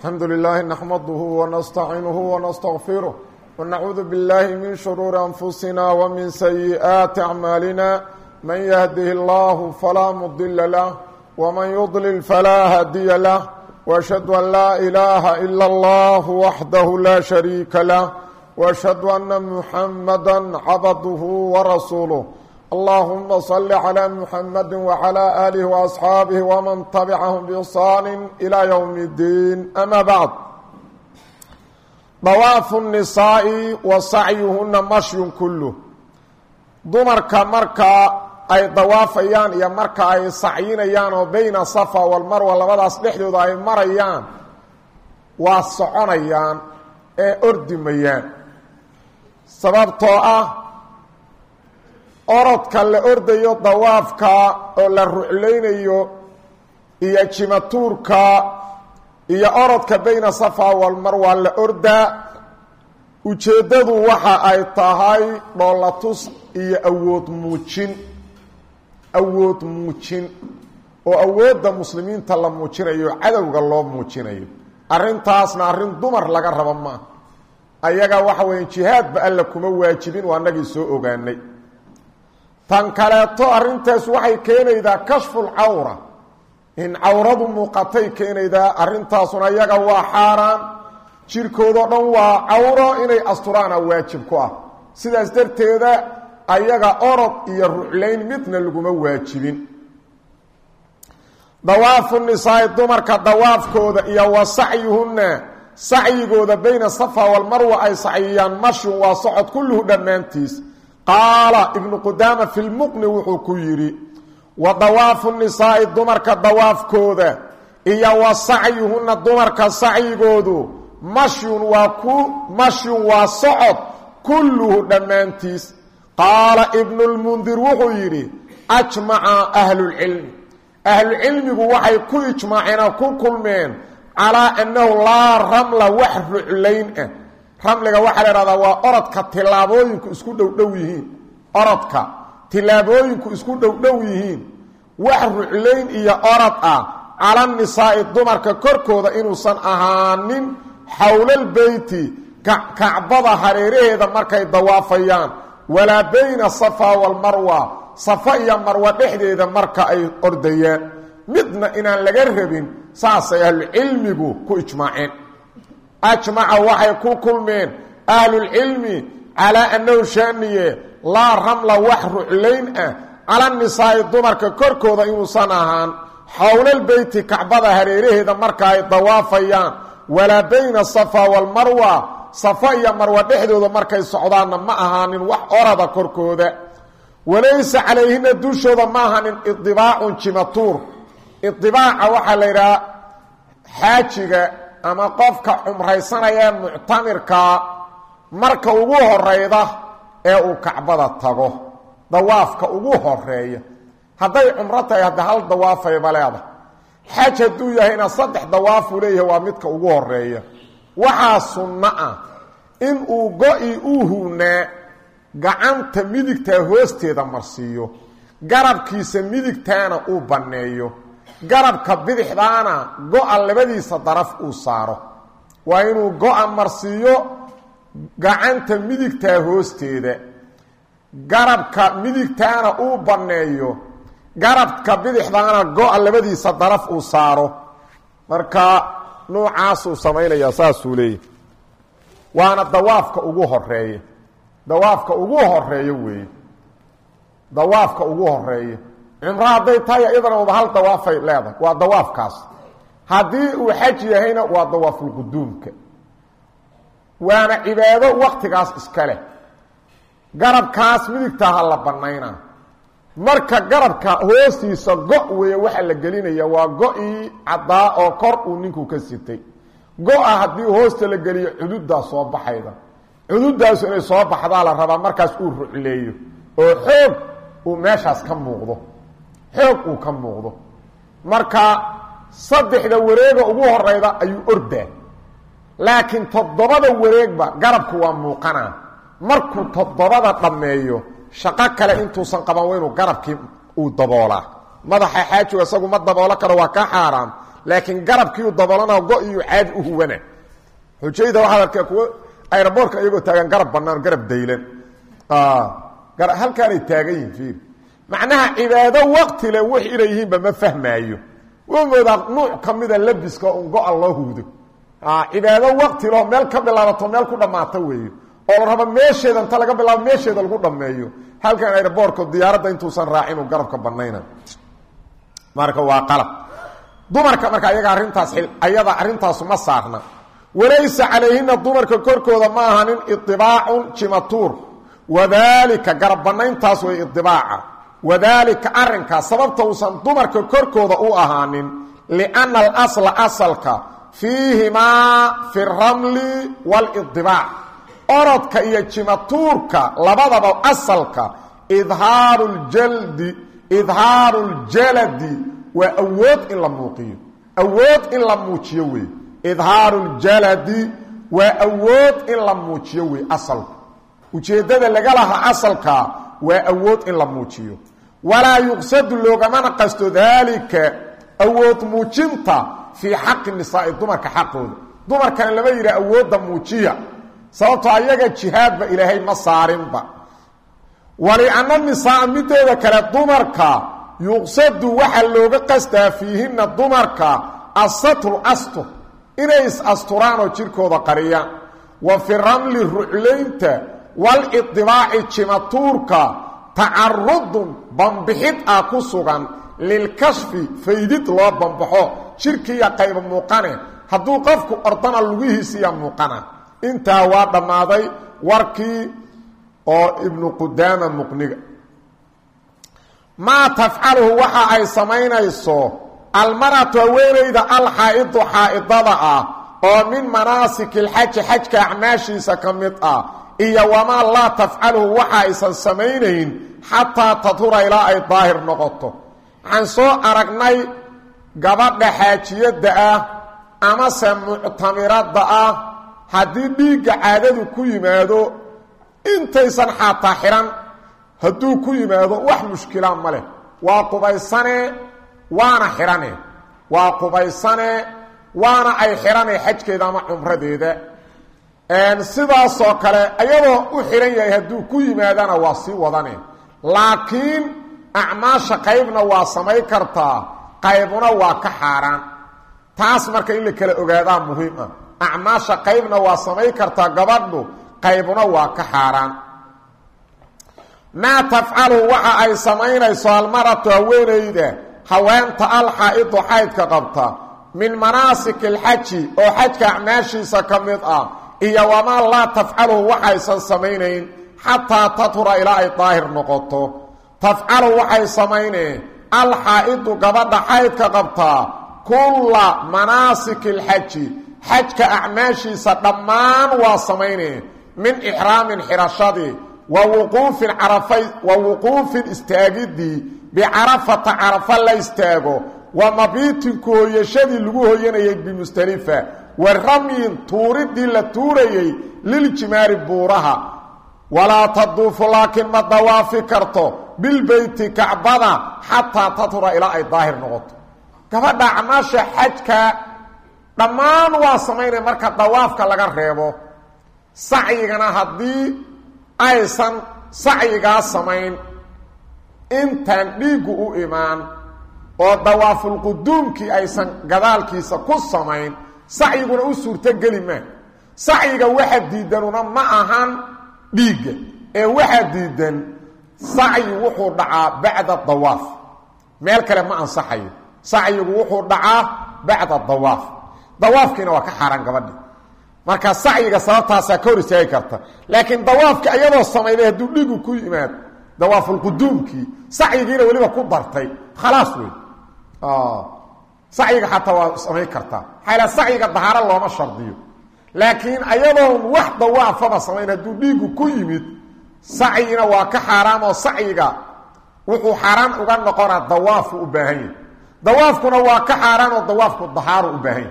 الحمdu للh نحمdه ونستعiنه ونستغفiره ونعuud bاللh min شhروuر أنfusina وmin سيئaaتi أعmاalina maن يهده الlه falaa mdل لah وmaن يضلل falaa hadiya lah. وأشhهad أn laa إلaaha إlا الlه وaxdah laa شhariika lah. وأشhهad أna محamdا cabdه ورasuuله اللهم صل على محمد وعلى آله وأصحاabه ومن تبعهم بإحsaan إلى يوم الدين أما بعد dawaafu النisaaءi wa sacyuhuna mashyun kuluh dumarka marka ay dawaafayaan iyo marka ay sacyinayaan oo bayna safa walmarwa labadaas dhexdooda ay marayaan waa soconayaan ee ordimayaan sababtoo ah orodka la ordayo dawaafka oo la ruclaynayo iyo jimatuurka iyo orodka bayna safa walmarwa la ordaa ujeeddadu waxa ay tahay dhoolatus iyo awood muujin. Awood muujin oo awoodda muslimiinta la muujinayo cadowga loo muujinayo. Arrintaasna arrin dumar laga rabo maaha ayaga waxa weya jihaadba alla kuma waajibin waa nagii soo ogaanay tan kaleeto arrintaas waxay keenaydaa kashfulcawra in cawradu muuqatay keenaydaa arrintaasuna iyaga waa xaaraan. Jirkoodao dhan waa cawro inay asturaana waajib ku ah. Sidaas darteeda ayaga orod iyo ruclayn midna laguma waajibin. Dawaafu nisaai dumarka dawaafkooda iyo wa sacyuhunna sacyigooda bayna safa walmarwa ay sacyiyaan mashun waa socod kulluhu dhammaantiis qaala ibnu qudaama fi lmuqni wuxuu ku yidhi wa dawaafu nisaa'i dumarka dawaafkooda iyo wa sacyuhunna dumarka sacyigoodu mashyun waa ku mashyun waa socod kulluhu dhammaantiis. Qaala ibnulmundir wuxuu yidhi ajmaca ahlulcilmi. Ahlucilmigu waxay ku ijmaaceen oo ku kulmeen calaa annahu laa ramla wax ruclayn ah ramliga waxaa la ihahdaa waa orodka tilaabooyinku isku dhowdhow yihiin. Orodka tilaabooyinku isku dhowdhow yihiin. Wax ruclayn iyo orod ah cala nisaa'i dumarka korkooda inuusan ahaanin xowlalbeyti kacbada hareeraheeda markay dawaafayaan. Walaa bayna safa walmarwa safa iyo marwa dhexdeeda marka ay ordayaan. Midna inaan laga rabin saasay ahlucilmigu ku ijmaaceen ajmaca waxay ku kulmeen ahlulcilmi calaa annahu shaaniye laa ramla wax ruclayn ah cala nisaa'i dumarka korkooda inuusan ahaan. Xowlalbeyti kacbada hareeraheeda marka ay dawaafayaan walaa bayna safa walmarwa safa iyo marwa dhexdooda markay socdaanna ma ahaanin wax orada korkooda. Walaysa calayhina dushooda ma ahaanin idibaacun jimatuur. Idibaaca waxaa la yidhaha xaajiga ama qofka cumraysanaya ee muctamirkaa marka ugu horeyda ee uu kacbada tago dawaafka ugu horreeya hadday cumro tahay hadda hal dawaafayba leeda xaj hadduu yahayna saddex dawaafuu leeyahay waa midka ugu horreeya waxaa sunno ah in uu go-i uu huunaa gacanta midigtaa hoosteeda marsiiyo garabkiisa midigtaana uu banneeyo garabka bidixdaana go-a labadiisa daraf uu saaro. Waa inuu go-a marsiiyo gacanta midigtaa hoosteeda. Garabka midigtaana uu banneeyo garabka bidixdaana go-a labadiisa daraf uu saaro. Marka nuucaasuu samaynayaa saasuu leeyahy waana dawaafka ugu horreeya dawaafka ugu horeeyo weeye. Dawaafka ugu horreeya cumro hadday tahay iyadana waba hal dawaafay leedahay. Waa dawaafkaas. Haddii uu xaj yahayna waa dawaafulquduumka waana cibaado waktigaas iska leh. Garabkaas midigtaaha la banaynaa marka garabka hoostiisa go' weeye waxaa la gelinaya waa go-ii caddaa oo kor uu ninku ka sitay. Go-a haddii hoosta la geliyo cududaa soo baxayda. Cududaasu inay soo baxdaa la rabaa markaas uu rucleeyo. Oo xoog uu meeshaas ka muuqdo xoog uu ka muuqdo. Marka saddexda wareega ugu horeyda ayuu ordaa. Laakiin toddobada wareegba garabku waa muuqanaa. Markuu toddobada dhammeeyo shaqo kale intuusan qaban inuu garabkii uu daboolaa. Madaxa xaajiga isagu ma daboolo karo waa ka xaaraam. Laakiin garabkiiu dabolana go iyo caadi u huwana. Xujayda waxaad arkee kuwo aeroboortka iyagoo taagan garab bannaan garab daylan. Halkaanay taagan yihiin fiir macnaha cibaado waqti le wix inay yihiinba ma fahmaayo. Wuu moodaa nuuc ka mida labiska un go-a loo huudo. Cibaado waqti leo meel ka bilaabato meel ku dhammaato weeyo. Oo la rabo meesheeda inta laga bilaabo meesheeda lagu dhammeeyo. Halkan aeroboortka diyaaradda intuusan raacin uu garabka bannayna. Marka waa qalab. Dumarka marka ayaga arrintaas ayada arrintaasu ma saarna. Walaysa calayhina dumarka korkooda ma ahanin idibaacun jimatuur. Wadaalika garab bannayntaas way idibaaca wadaalika arrinkaas sababta uusan dumarka korkooda u ahaanin lianna alasla asalka fiihimaa fi ramli waalidibaac orodka iyo jimatuurka labadaba asalka idhaaru ljaldi idhaaru ljaladi waa awood in la muuqiyo. Awood in la muujiyo wey idhaaru ljaladi waa awood in la muujiyo wey asalku ujeeddada laga lahaa asalka waa awood in la muujiyo walaa yuqsadu loogamana qasto daalika awood muujinta fii xaqi nisaai dumarka xaqooda. Dumarkan lama yidhi awoodda muujiya sababtoo ayaga jihaadba ilaahay ma saarinba. Walianna nisaaa mideeda kale dumarka yuqsadu waxaa looga qastaa fiihinna dumarka asatru astur inay is-asturaan oo jirkooda qariyaan wa fi ramli ruclaynta walidibaaci jimatuurka tacarudun bambixid ah ku sugan lilkashfi faydid loo bambaxo jirkiiya qayba muuqane hadduu qofku ordana lugihiisiiya muuqana. Intaa waa dhammaaday warkii oo ibnu qudaama muqniga. Maa tafcaluhu waxa ay samaynayso almaratu haweenayda alxaa'idu xaa'idada ah oo min manaasiki alxaji xajka acmaashiisa ka mid ah iyo wamaa laa tafcaluhu waxa aysan samaynayn xataa tadhura ilaa ay daahir noqoto. Waxaan soo aragnay gabadha xaajiyadda ah amase muctamiradda ah haddii dhiigga caadadu ku yimaado intaysan xaataa xihan hadduu ku yimaado wax mushkila ma leh. Waa qubaysane waana xihane waa qubaysane waana ay xihane xajkeeda ama cumradeeda. Sidaasoo kale ayadoo u xihan yahay hadduu ku yimaadana waa sii wadane laakiin acmaasha qaybna waa samay kartaa qaybuna waa ka xaaraan. Taas marka in la kala ogaadaa muhiim ah. Acmaasha qaybna waa samay kartaa gabadhu qaybuna waa ka xaaraan. Maa tafcalu waxa ay samaynayso almaratu haweenayda haweenta alxaa'idu xaydka qabta min manaasik alxaji oo xajka acmaashiisa ka mid ah iyo wamaa laa tafcaluhu waxaysan samaynayn xataa tathura ilaa ay daahir noqoto. Tafcalu waxay samayneen alxaa'idu gabadha xaydka qabtaa kulla manaasiki alxaji xajka acmaashiisa dhammaan waa samayneen min ixraamin xidhashadii wa wuquufin carafay wa wuquufin istaagidii bicarafata carafa la istaago wa mabiitin ku hooyashadii lagu hooyanayay bimusdelifa wa ramyin tuuridii la tuurayey liljimaari buuraha walaa taduufu laakiin ma dawaafi karto bilbeyti kacbada xataa tathura ilaa ay daahir noqoto. Gabadha acmaasha xajka dhammaan waa samaynaya marka dawaafka laga reebo. Sacyigana haddii aysan sacyigaa samayn intaan dhiiggu u imaan oo dawaafulquduumkii aysan gadaalkiisa ku samayn sacyiguna u suurtogeli maa sacyiga waxa diidanuna ma ahan dhiigga ee waxaa diidan sacyi wuxuu dhacaa bacda dawaaf. Meel kale ma ansaxayo. Sacyigu wuxuu dhacaa bacda dawaaf. Dawaafkiina waa ka xaaraan gabadhi. Marka sacyiga sababtaasaa ka hor istaagi karta. Laakiin dawaafka iyadoo samayday hadduu dhiigu ku yimaad dawaafulquduumkii sacyigiina weliba ku dartay. Khalaas wey sacyiga xataa waa samayn kartaa. Xayla sacyiga dahaaro laakiin ayadoon wax dawaafaba samayn hadduu dhiigu ku yimid sacyina waa ka xaaraam oo sacyiga wuxuu xaaraan uga noqonaa dawaafu u baahan dawaafkuna waa ka xaaraan oo dawaafku dahaaru u baahan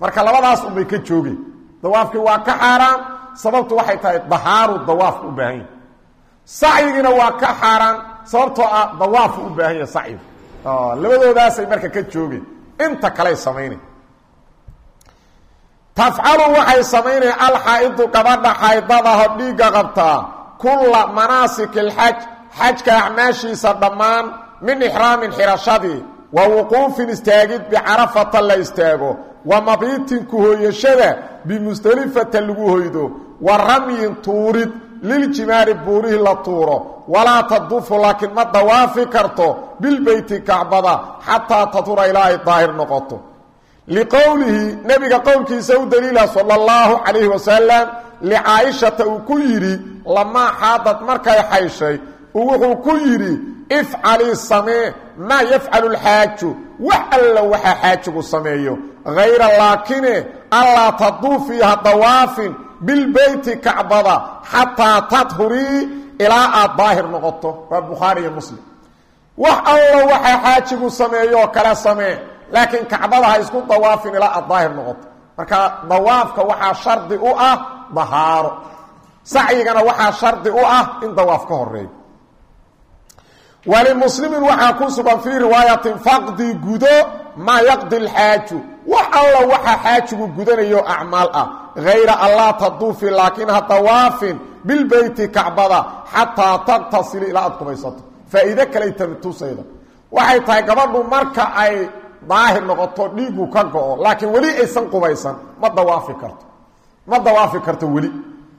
marka labadaas unbay ka joogeen. Dawaafkii waa ka xaaraan sababtu waxay tahay dahaaru dawaafku u baahan sacyigiina waa ka xaaraan sababtoo ah dawaafu u baahan yahay sacyigu labadoodaasay marka ka joogeen. Inta kaley samaynay tafcalu waxay samaynaya alxaa-idu gabadha xaydadaho dhiigga qabtaa kulla manaasiki alxaj xajka acmaashiisa dhammaan min ixraamin xirashadii wa wuquufin istaagid bicarafata la istaago wa mabiitin ku hooyashada bimusdelifata lagu hoydo wa ramyin tuurid liljimaari buurihii la tuuro walaa tadufu laakiin ma dawaafi karto bilbeyti kacbada xataa tadura ilaa daahir noqoto liqowlihi nebiga qowlkiisa u daliila sala allahu calayhi wasalam licaaishata uu ku yidhi lamaa xaadad markay xayshay. Uu wuxuu ku yidhi ifcalii samee maa yafcalu lxaaju wax alla waxaa xaajigu sameeyo. Hayra laakine allaa taduufii ha dawaafin bilbeyti kacbada xataa tadhurii ilaa aad daahir noqoto. Waa bukhaari iyo muslim. Wax alla waxaa xaajigu sameeyooo kale samee laakiin kacbada ha isku dawaafin ilaa aad daahir noqoto. Marka dawaafka waxaa shardi u ah dahaaro. Sacyigana waxaa shardi u ah in dawaaf ka horeeyo walimuslimin waxaa ku sugan fii riwaayatin faqdi gudo maa yaqdi lxaaju wax alla waxaa xaajigu gudanayo acmaal ah. Hayra allaa taduufi laakiin ha dawaafin bilbeyti kacbada xataa taqtasili ilaa aad qubaysato. Faa'iide kaley tusayda waxay tahay gabadhu marka ay daahir noqoto dhiigu ka go-o laakiin weli aysan qubaysan ma dawaafi karto. Ma dawaafi karto weli.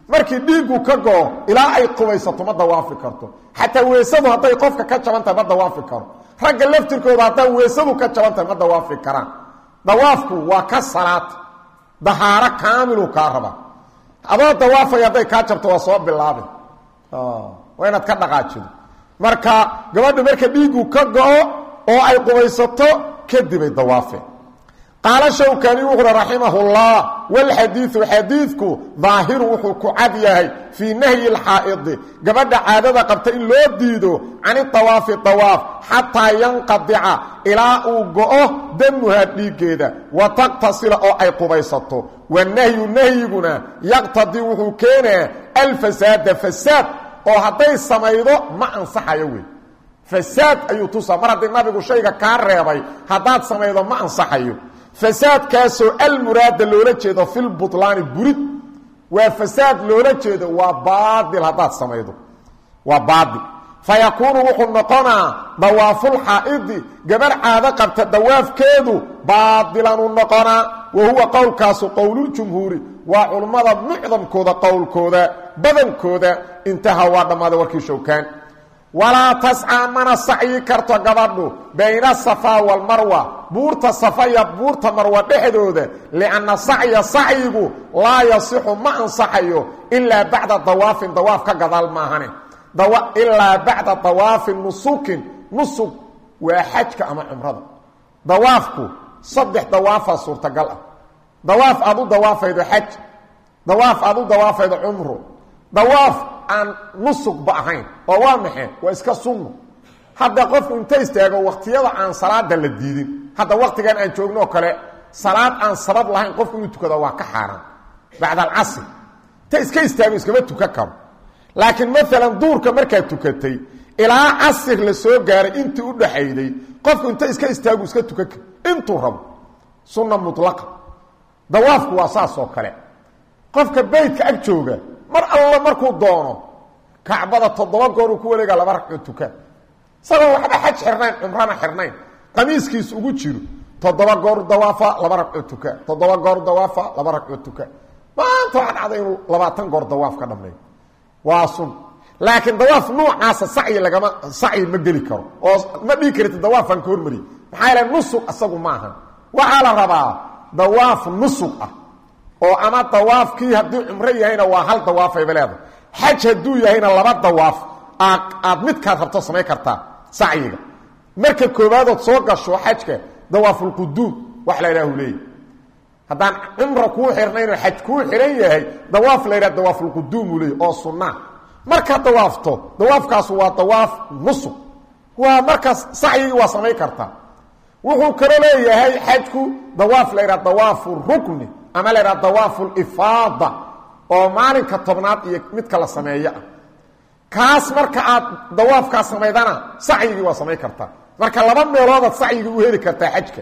Markii dhiigu ka go-o ilaa ay qubaysato ma dawaafi karto. Xataa weesadu hadday qofka ka jaban ma dawaafi karo. Ragga laftirkooda hadday weesadu ka jaban ma dawaafi karaan. Dawaafku waa ka salaad. Dahaaro kaamilu kaa raba. Adoo dawaafay hadday jabto waa soo bilaabi. Waa inaad ka dhaqaajido marka gabadha marka dhiigu ka go-o oo ay qubaysato kadibay dawaafeen qaala shawkani wuxuuhi raximahullah walxadiidu xadiidku daahiru wuxuu ku cad yahay fii nahyi lxaa'idi gabadha caadada qabta in loo diido can idawaafi dawaaf xataa yanqadica ilaa uu go-o damuhaa dhiiggeeda wa taqtasila oo ay qubaysato. Wanahyu nahyiguna yaqtadii wuxuu keenaa alfasaada fasaad oo hadday samaydo ma ansaxayo wey fasaad ayuu tusaa. Mar haddii nabigu shayga kaa reebay haddaad samaydo ma ansaxayo. Fasaadkaasoo almuraada loola jeedo filbulaani burid waa fasaad loola jeedo waa baail haddaad samaydo. Waa baail fa yakuunu wuxuu noqonaa dawaafulxaa'idi gabar caado qabta dawaafkeedu baadilanuu noqonaa. Wa huwa qowlkaasu qowluljumhuuri waa culummada mucdamkooda qowlkooda badankooda. Intaha waa dhammaaday warkii showkaan walaa tascaa mana sacyi karto gabadhu bayna asafaa walmarwa buurta safa iyo buurta marwa dhexdooda lianna sacya sacyigu laa yasixu ma ansaxayo ilaa bacda dawaafin dawaaf ka gadaal maahane. Ilaa bacda dawaafin nusukin nusug waa xajka ama cumrada. Dawaafku saddex dawaafaa suurtagal ah. Dawaaf aad u dawaafaydo xaj dawaaf aad u dawaafaydo dawaaf aan nusugba ahayn oo waa maxay waa iska sunno. Hadda qofku inta istaago waktiyada aan salaada la diidin hadda waktigan aan joogno oo kale salaad aan sabab lahayn qofku inuu tukado waa ka xaaraan. Bacda alcasr ta iska istaago iskama tukan karo. Laakiin maalan duurka markaad tukatay ilaa casir la soo gaaray intii u dhaxayday qofku inta iska istaagu iska tukan karo. Intuu sunna mulaqa dawaafku waa saas oo kale. Qofka beytka ag jooga mar alla markuu doono kacbada toddoba goor uu ku wareega laba ragcoo tukaan isagoo waxba xaj xirnayn cumrana xirnayn. Qamiiskiis ugu jiro toddoba goor dawaafa laba ragcoo tukaan toddoba goor dawaafa laba ragcoo tukaan maanta waxaa dhacday labaatan goor dawaaf ka dhammeeyo waa sun. Laakiin dawaaf nuucaasa sacyi lagama sacyi ma geli karo. Oo ma dhigi karti dawaafaan ka hormariy maxaa yaele nusug isagu maahan. Waxaa la rabaa dawaaf nusug ah oo ama dawaafkii haddii cumro yahayna waa hal dawaafayba leedahay. Xaj hadduu yahayna laba dawaaf aad midkaad rabto samayn kartaa sacyiga. Marka koobaadood soo gasho xajka dawaafulquduum wax la idhahu leeyahy haddaan cumra kuu xirnayn oo xaj kuu xihan yahay dawaaf la yidhaha dawaafulquduum uu leeyay oo sunnaa markaad dawaafto dawaafkaasu waa dawaaf nusug waa markaas sacyigii waa samayn kartaa. Wuxuu kaloo leeyahay xajku dawaaf la yidhaha dawaafu rukni ama la yidhaha dawaafu lifaada oo maalinka tobnaad iyo midka la sameeyo ah. Kaas marka aad dawaafkaa samaydana sacyigii waa samayn kartaa marka laba meeloodaad sacyigii u heli kartaa xajka.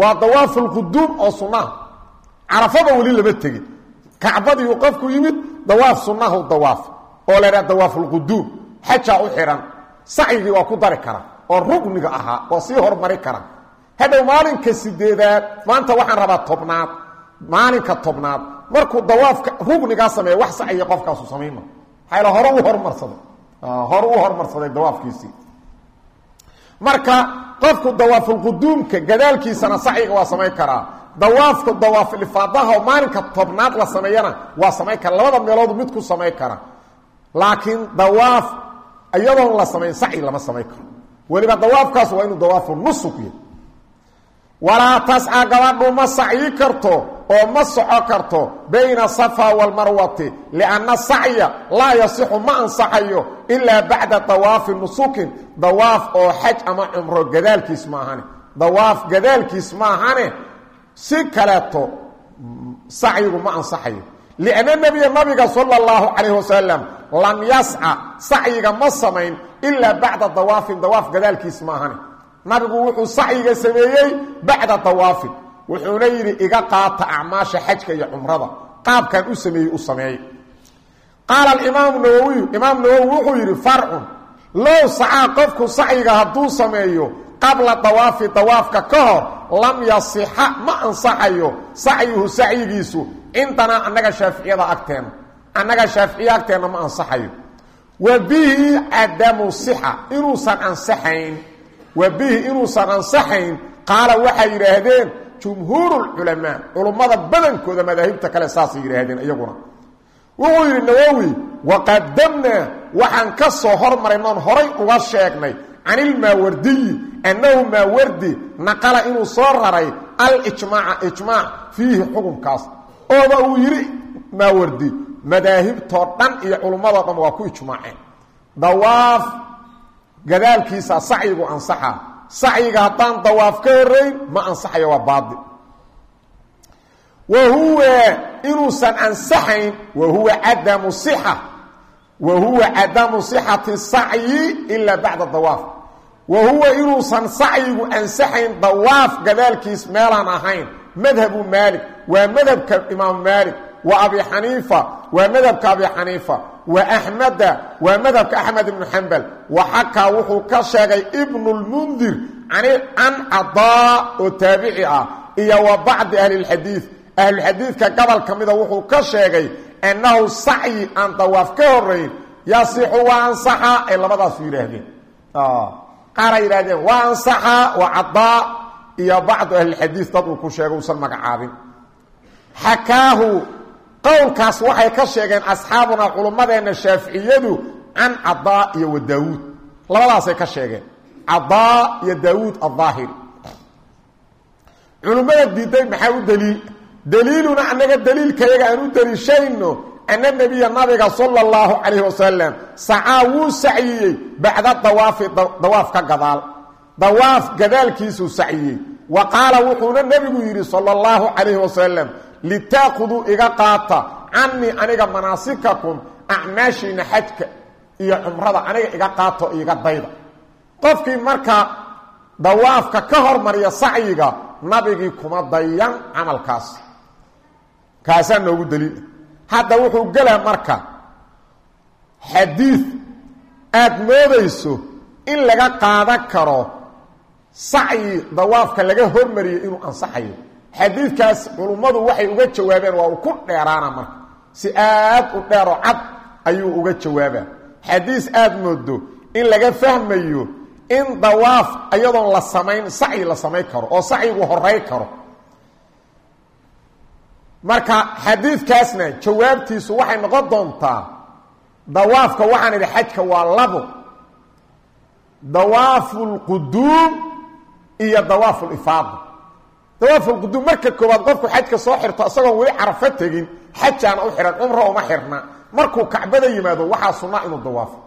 Waa dawaafulquduum oo sunnaha carafada weli lama tegin. Kacbadiiu qofku yimid dawaaf sunnahu dawaaf oo la ydhaha dawaafulquduum xajaa u xidhan sacyigii waa ku dari kara oo rugniga ahaa oo sii hormari kara hadhow maalinka sideedaad maanta waxaan rabaa tobnaad maalinka tobnaad. Markuu dawaafka rugnigaa sameeya wax sacyiga qofkaasu samayma maxaa hore u hormarsaday. Hore u hormarsaday dawaafkiisii. Marka qofku dawaafulquduumka gadaalkiisana sacyiga waa samayn karaa. Dawaafka dawaafilifaadaha oo maalinka tobnaad la sameeyana waa samayn kara labada meeloodu mid ku samayn kara laakiin dawaaf iyadoon la samayn sacyi lama samayn karo. Weliba dawaafkaas waa inuu dawaafu yahy walaa tasca gabadhu ma sacyi karto oo ma soco karto bayna safa walmarwati lianna sacya laa yasixu ma ansaxayo ilaa bacda dawaafi nusukin dawaaf oo xaj ama cumro gadaalkiis maahane dawaaf gadaalkiis maahane si kaleeto sacyigu ma ansaxayo lianna nebiya nabiga sala allahu calayh wasalam lam yasca sacyiga ma samayn ilaa bacda dawaafin dawaaf gadaalkiis maahane nabigu wuxuu sacyiga sameeyey bacda dawaafin wuxuuna yidhi iga qaata acmaasha xajka iyo cumrada. Qaabkan u sameeyey u sameeyey. Qaala alimaamu nawowiyu imaam nawowi wuxuu yidhi farcun. Low sacaa qofku sacyiga hadduu sameeyo qabla dawaafi dawaafka ka hor lam yasixa ma ansaxayo sacyuhu sacyigiisu. Cindanaa annaga shaaficiyada agteenna annaga shaaficiya agteenna ma ansaxayo. Wa bihi cadamu sixa inuusan ansaxayn wa bihi inuusan ansaxayn qaala waxay yidhaahdeen jumhuur culamaa culummada badankooda madaahibta kale saasay yidhaahdeen iyaguna. Wuxuu yidhi nawowi waqadamnaa waxaan ka soo hormaraynoon horay uga sheegnay can ilmaawardiyi annahu maawardi naqala inuu soo raray alijmaaca ijmaac fiihi xukunkaas ooba uu yidhi maawardi madaahibtoo dhan iyo culummadoo dhan waa ku ijmaaceen. Dawaaf gadaalkiisa sacyigu ansaxa sacyiga haddaan dawaaf ka horeyn ma ansaxayo waa baadi wa huwa inuusan ansaxayn wa huwa cadamu sixa. Wa huwa cadamu sixati sacyi ilaa bacda dawaaf. Wa huwa inuusan sacyigu ansaxayn dawaaf gadaalkiis meelaan ahayn. Madhabu maalik waa madhabka imaamu maalik wa abi xaniifa waa madhabka abi xaniifa wa axmeda waa madhabka axmed ibnu xambal wa xakaa wuxuu ka sheegay ibnu lmundir can cadaa oo taabici ah iyo wa bacdi ahli lxadiid ahluxadiidka gobol ka mida wuxuu ka sheegay annahu sacyi aan dawaaf ka horayn yasixu waa ansaxaa ay labadaasu yidhaahdeen. Qaaray yidhahdeen waa ansaxaa waa iyo bacdu ahlilxadiid dad uu ku sheegay usan magacaabin qowlkaas waxay ka sheegeen asxaabunaa culummadeenna shaaficiyadu can cadaa iyo wa daawuud. Labadaasay ka sheegeen. Cadaa iyo daawuud aldaahiri culimmada diiday maxaa u daliil? Daliiluna annaga daliilkayaga aan u daliishayno ana nebiya nabiga sala allahu calayhi wasalam sacaa wuu sacyiyey bacda dawaafi dawaaf ka gadaal. Dawaaf gadaalkiisuu sacyiyey wa qaala wuxuuna nebigu yidhi sala allahu calayhi wasalam litaakuduu iga qaata canii aniga manaasikakum acmaashiina xajka iyo cumrada aniga iga qaato iga dayda. Qofkii marka dawaafka ka hormariya sacyiga nabigii kuma dayan camalkaas. Kaasaa noogu daliila hadda wuxuu gelaa marka xadiid aada moodayso in laga qaadan karo sacyi dawaafka laga hormariyay inuu ansaxayo xadiidkaas culummadu waxay uga jawaabeen waa uu ku dheeraana marka si aad u dheero cad ayuu uga jawaabaa. Xadiis aada moodo in laga fahmayo in dawaaf iyadoon la samayn sacyi la samayn karo oo sacyigu horay karo. Marka xadiidkaasna jawaabtiisu waxay noqon doontaa dawaafka waxaan idhi xajka waa labo dawaafu lquduum iyo dawaafu lifaada dawaafulquduum marka koowaad qofku xajka soo xirto isagoon weli carafo tegin xajaana u xihan cumro uma xirna. Markuu kacbada yimaado waxaa sunnaa inuu dawaafo.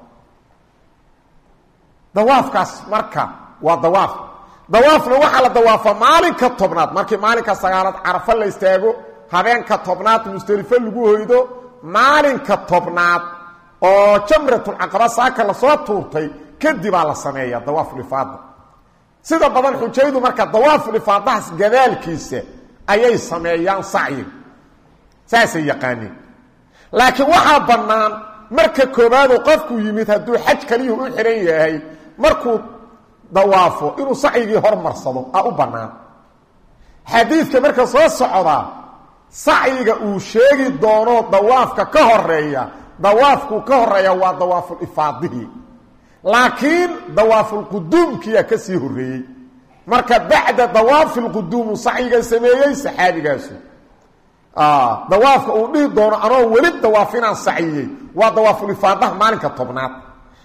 Dawaafkaas marka waa dawaaf. Dawaafna waxaa la dawaafaa maalinka tobnaad. Markii maalinka sagaalaad carafo la istaago habeenka tobnaad musdelifo lagu hoydo maalinka tobnaad oo jamratulcaqaba saaka la soo tuurtay kadibaa la sameeya dawaafulifaada sida badan xujaydu marka dawaafulifaadahaas gadaalkiisa ayay sameeyaan sacyiga saasay yaqaaniin. Laakiin waxaa bannaan marka koobaadoo qofku yimid hadduu xaj kaliyuhu u xihan yahay markuu dawaafo inuu sacyigii hormarsado a u bannaan. Xadiidka marka soo socdaa sacyiga uu sheegi doono dawaafka ka horreeya dawaafkuu ka horreeya waa dawaafulifaadihii laakiin dawaafulquduumkiyaa ka sii horreeyey. Marka bacda dawaafilquduumu sacyiga sameeyey saxaabigaasu dawaafka uu dhihi doono anoo weli dawaafinaan saciyey waa dawaafulifaadaha maalinka tobnaad.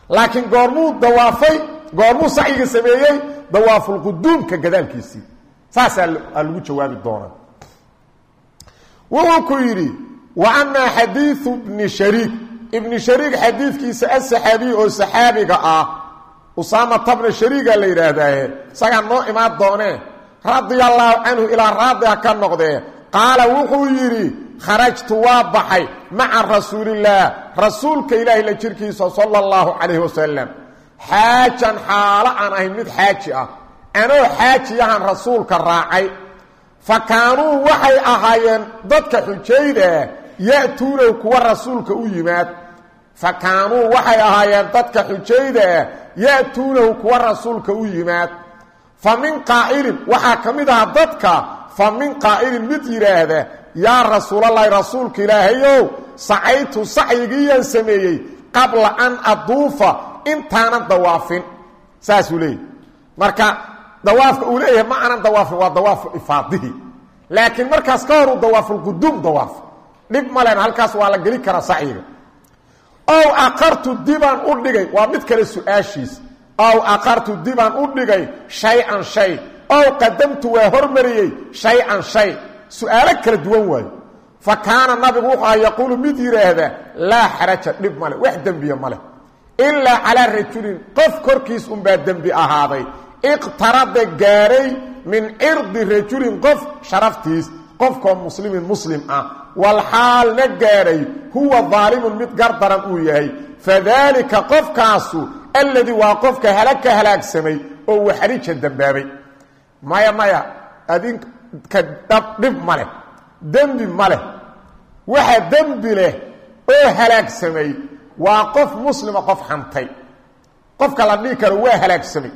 Laakiin goormuu dawaafay goormuu sacyiga sameeyey dawaafulquduumka gadaalkiisii. Saasaa lagu jawaabi doonaa. Wuxuu ku yidhi wa amaa xadiiu bni shariik ibni shariik xadiidkiisa asaxaabiy oo saxaabiga ah usaamata bna shariiga la yidhaahdaaye isagaa noo imaan doonee radia allaahu canhu ilaa raadiha ka noqdee qaala wuxuu yidhi kharajtu waa baxay maca rasuulillaah rasuulka ilaahi la jirkiisa sala allahu calayhi wasalam xaajan xaalo aan ahayn mid xaaji ah anoo xaajiyahan rasuulka raacay. Fa kaanuu waxay ahaayeen dadka xujaydaa ya'tuunahu kuwa rasuulka u yimaad. Fa kaanuu waxay ahaayeen dadka xujaydaa ya'tuunahu kuwa rasuulka u yimaad. Fa min qaa'ilin waxaa ka mid aha dadka fa min qaa'ilin mid yidhaahda yaa rasuulallaahi rasuulka ilaahayow sacaytu sacyigiiyaan sameeyey qabla an aduufa intaanan dawaafin. Saasuu leeyahy marka dawaafka uu leeyahay ma aanan dawaafin waa dawaafu ifaadihi. Laakiin markaas ka hor uu dawaafulquduum dawaaf dhib malen halkaas waa la geli karaa sacyiga ow aqartu dibaan u dhigay waa mid kale su'aashiisa ow aqartu dibaan u dhigay shay-an shay. Ow qadamtu waa hormariyey shay-an shay. Su'aalo kala duwan waayo. Fa kaana nabigu wuxuu aha yaquulu mid yidhaahda laa xaraja dhib male wax dembiya male ilaa calaa rajulin qof korkiis unbaa dembi ahaaday. Iqtarada gaaray min cirdi rajulin qof sharaftiis qofkoo muslimin muslim ah walxaalna gaadhay huwa daalimun mid gardaran uu yahay. Fadaalika qofkaasu alladii waa qofka halagka halaagsamay oo waxrija dambaabay. Maya maya adinka dhib ma leh dembi ma leh. Waxa dembi leh oo halaagsamay waa qof muslima qof xantay. Qofka la dhihi karo waa halaagsamay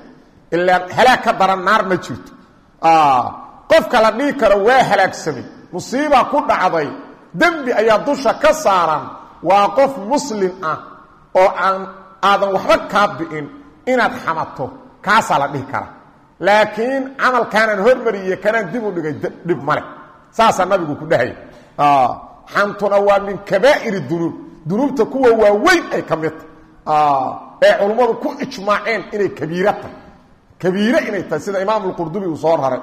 ilaa halaag ka daran naar ma jirto. Qofka la dhihi karo waa halaagsamay musiiba ku dhacday dembi ayaa dusha ka saaran waa qof muslim ah oo aan aadan waxba kaa bi'in inaad xamato kaasaa la dhihi kara laakiin camalkaanaan hormariye kanaan dib u dhigay dhib male saasaa nabigu ku dhahaya xantuna waa min kabaa'iri dunuub. Dunuubta kuwa waaweyn ay ka mid ee culummadu ku ijmaaceen inay kabiiro tahay. Kabiire inay tahay sida imaamulqurdubi uu soo raray.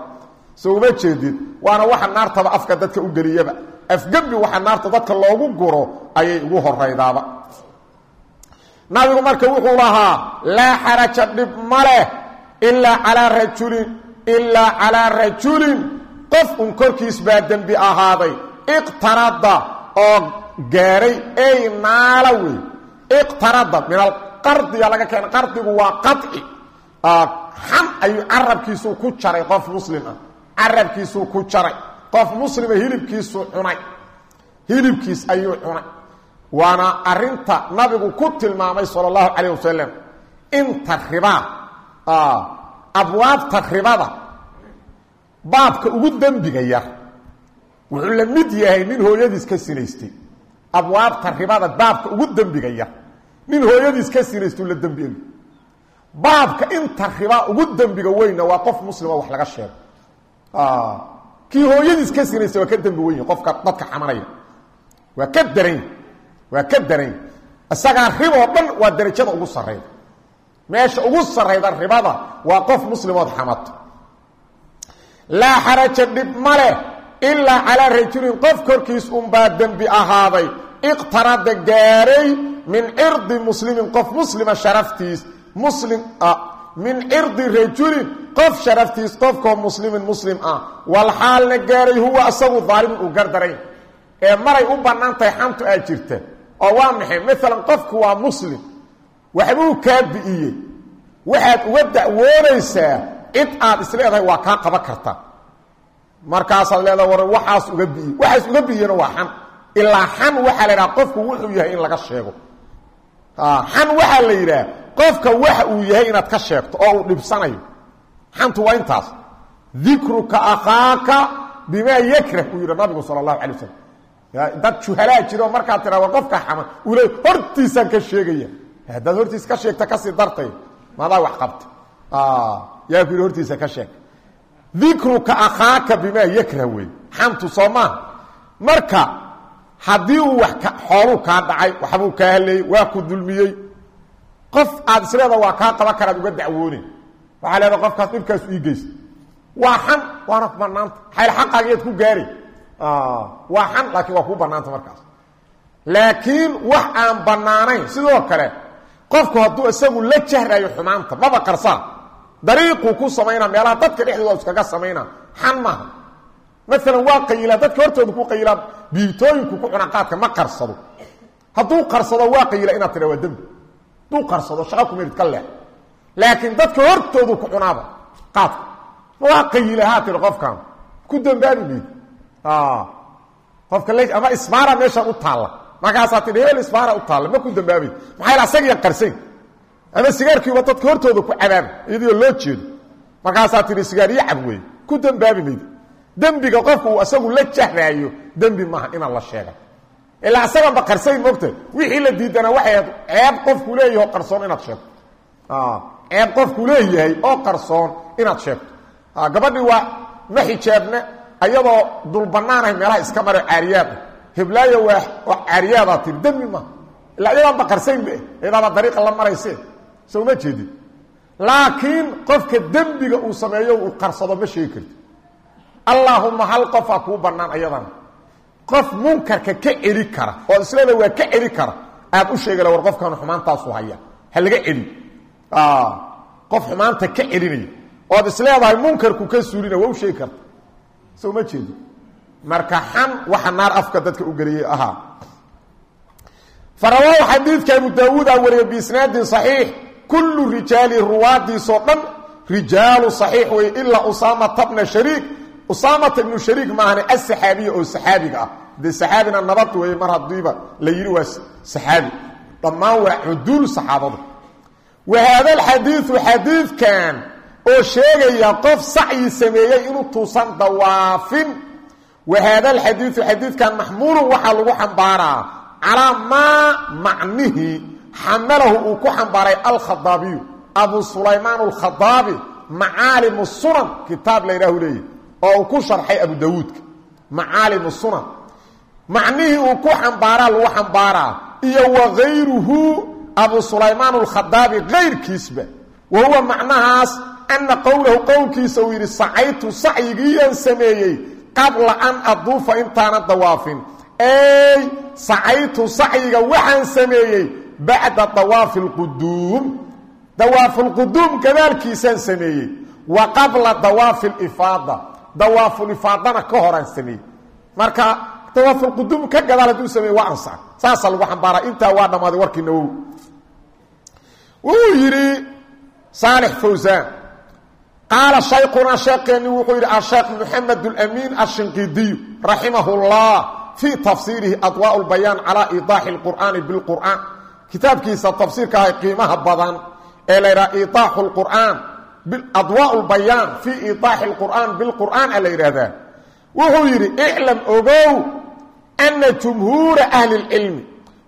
So uma jeedid waana waxa naartaba afka dadka u geliyaba afgembi waxa naarta dadka loogu guro ayay ugu horaydaaba nabigu marka wuxuu lahaa laa xaraja dhib ma leh ilaa calaa rajulin ilaa calaa rajulin. Qof un korkiis baa dembi ahaaday iqtarada oo gaaray ey naala wey iqtarada min alqardiya laga keena qardigu waa qaci xan ayuu carabkiisuu ku jaray qof muslim ah ku jaray qof muslima hilibkiisuu cunay. Hilibkiis ayuu cunay. Waana arinta nabigu ku tilmaamay sala allahu calayh wasalam inta ribaa abwaabta ribada baabka ugu dembiga yar wuxuu la mid yahay nin hooyadiis ka sinaystay. Abwaabta ribada baabka ugu dembiga yar. Nin hooyadiis ka sinaystay la dembiel baabka inta ribaa ugu dembiga weynna waa qof muslima wax laga sheego kii hooyadiis ka sinaystay waa ka dembi weyn qofka dadka xamanaya waa ka daran waa ka daran isagaa riboo dhan waa darajada ugu sarayda meesha ugu sarayda ribada waa qof muslimood xamato laa xaraja dhib ma leh ilaa calaa rajulin qof korkiis unbaa dembi ahaaday. Iqtarada gaaray min cirdi muslimin qof muslima sharaftiis muslim min cirdi rajulin qof sharaftiis qofkoo muslimin muslim ah. Walxaalna gaaray huwa asagu daalimin uu gardaray. Ee maray u bannaan tahay xantu aad jirta. Oo waa maxay? Maalan qofku waa muslim. Waxbuu kaa bi'iyey. Waxaad uga dacwoonaysaa cid aad isleedahay waa kaa qaban war waxaas uga bi'i waxaas uga bi'iyana waa xan. Ilaa la yidhaha qofku wuxuu yahay in laga sheego. Xan waxaa la yidhaah qofka waxa uu yahay inaad ka sheegto oo uu dhibsanayo. Xantu waa intaas. Dikruka akhaaka bimaa yakrah uu yidhi nabigu sala allahu alay wasalam dad juhalaa jiro markaad tiraa war qofka xaman. Uu le hortiisaan ka sheegaya. Haddaad hortiisa ka sheegta ka sii dartay. Maadaa wax qabta. Yaa ku yidhi hortiisa ka sheeg. Dikruka akhaaka bimaa yakrah wey. Xantu soo maaha marka haddii uu wax xooluu kaa dhacay waxbuu kaa haleeyey waa ku dulmiyey qof aad isleeda waa kaa qaban karaad uga dacwoonay waxaa leedaha qofkaas dhibkaas ii geysta waa xan waana banaanta. Xayl xaqaagiyaad ku gaari. Waa xan laakiin waa kuu banaanta markaas. Laakiin wax aan banaanayn sidoo kale qofku hadduu isagu la jahrayo xumaanta maba qarsaa dariiquu ku samaynaa meelaha dadka dhexdooda iskaga samaynaa xan maaha. Maalan waa qayilaa dadka hortooda ku qayilaa biibtooyinku ku cuna qaadka ma qarsado. Hadduu qarsado waa qayila inaad tira waa dembi hadduu qarsado shaqa kumerid ka leex laakiin dadka hortoodu ku cunaaba qaadka waa qayila haa tiri qofkan. Ku dambaabi mayd qofka le ama isbaara meeshaan u taalla. Markaasaa tidhi hebel isbaara u taalla ma ku dambaabayd maxaa yal asagiya qarsayn ama sigaarkiiba dadka hortooda ku cabaaba iyadoo loo jeedo. Markaasaa tidhi sigaar ii cab weeye ku dambaabi mayd dembiga qofku uu isagu la jahraayo dembi maaha inaan la sheega ilaa isaganba qarsayn mogta wixii la diidanaa waxay ahayd ceeb qofku qarsoon inaad sheegto. Ceeb qofku leeyahay oo qarsoon inaad sheegto. Gabadhii waa ma xijaabna ayadoo dul banaanahay meelaha iska maro caariyaada heblaayo waa caariyaadaa tiri dembi maaha ilaa iyadaanba qarsaynba iyadaaba dariiqa la marayse soo ma jeedin laakiin qofka dembiga uu sameeyo uu qarsado ma sheegi karti. Allaahuma hal qofaa ayadana qof munkarka ka celi kara oo isleeda waa ka celi kara aad u sheegala war qofkan xumaantaasu haya ha laga celi qof xumaanta ka celinaya ood isleedahay munkarku ka suulina waa u sheegi karta. Soo ma jeedi. Marka xan waxa naar afka dadka u geliyey ahaa. Farawaahu xadiidka abu daawuuda wariya biisnaadin صaxiix kullu rijaali ruwaadiisoo dhan rijaalu صaxiix wey ilaa usaamata bna shariik usaamata ibnu shariik maahane asaxaabiya oo saxaabiga ah. Dee saxaabina nabad weeye mar haddiiba la yidhi waa saxaabi. Dhammaan waa cuduul saxaabadu. Wa haada alxadiidu xadiidkan oo sheegaya qof sacyi sameeyey inuu tuusan dawaafin. Wa haada alxadiidu xadiidkan maxmuulun waxaa lagu xambaaraa calaa maa macnihi xamalahu uu ku xambaaray alkhadaabiyu abu sulaymaan alkhadaabi oo ku sharxay abu dawuudka macaalimu sunan macnihii uu ku xambaaraa lagu xambaaraa iyo wakayruhu abu sulaymaan alkhadaabi kayrkiisba wa huwa macnahaas ana qowlahu qowlkiisa uu yidhi sacaytu sacyigiiyaan sameeyey qabla an aduufa intaanan dawaafin. Ey sacaytu sacyiga waxaan sameeyey bacda dawaafi lquduum dawaafulquduum gadaalkiisaan sameeyey wa qabla dawaafi lifaada dawaafulifaadana ka horaan sameeyey marka dawaafulquduum ka gadaal hadduu sameeye waa ansax saasaa lagu xambaaraa intaa waa dhammaaday warkii nawowi. Wuxuu yidhi saalix fawsaan qaala shaykhunaa sheekeenni wuxuu yidhi asheekh moxamed alamiin ashinqidiyu raximahu llah fii tafsiirihi adwaa lbayaan calaa iidaaxi lqur'aani bilqur'aan kitaabkiisa tafsiirka ahay qiimaha badan ee la yidhaha iidaaxu lqur'aan adwaa lbayaan fii iidaaxi lqur'aan bilqur'aan a la yidhaahdaa. Wuxuu yidhi iclam ogow ana jumhuura ahli lcilmi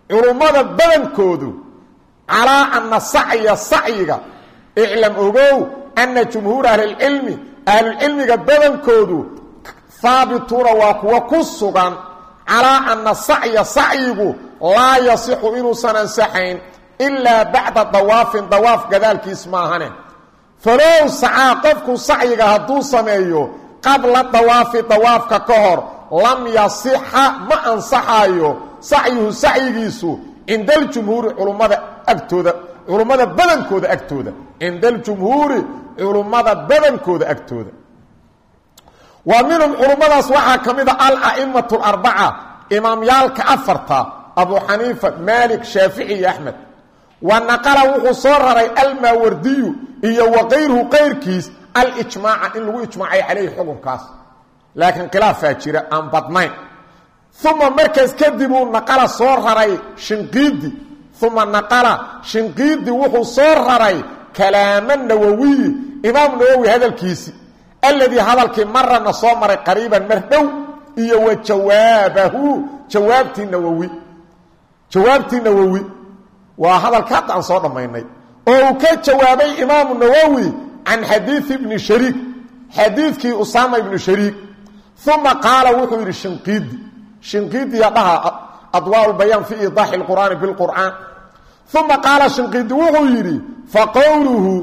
culummada badankoodu calaa ana sacya sacyiga iclam ogow ana jumhuura ahlilcilmi ahlulcilmiga badankoodu haabituuna waa kuwa ku sugan calaa ana sacya sacyigu laa yasixu inuusan ansaxayn ilaa bacda dawaafin dawaaf gadaalkiis maahane falow sacaa qofku sacyiga hadduu sameeyo qabla dawaafi dawaafka ka hor lam yasixa ma ansaxayo sacyuhu sacyigiisu cinda aljumhuuri culummada agtooda culummada badankooda agtooda. Cinda aljumhuuri culummada badankooda agtooda. Wa minhum culummadaas waxaa ka mid a ala'imatu alarbaca imaamyaalka afarta abu xaniifa maalik shaafici iyo axmed wa naqala wuxuu soo raray almaawardiyu iyo wa kayruhu qayrkiis alijmaaca in lagu ijmaacay calayhi xukunkaas. Laakiin khilaafaa jira aan badnayn. Uma markaas kadib uu naqala soo raray shinqiidi. Uma naqala shinqiidi wuxuu soo raray kalaama nawowiyi imaam nawowi hadalkiisi. Alladii hadalkii marana soo maray qariiban mar dhow iyo wa jawaabahu jawaabtii nawowi waa hadalka hadda aan soo dhammaynay oo uu ka jawaabay imaamu nawowi can xadiidi ibni shariik xadiidkii usaama ibnu shariik. Uma qaala wuxuu yidhi shinqiidi. Shinqiidiya dhaha adwaa lbayaan fi iidaaxi lqur'aani bilqur'aan uma qaala shinqiidi wuxuu yidhi faqowluhu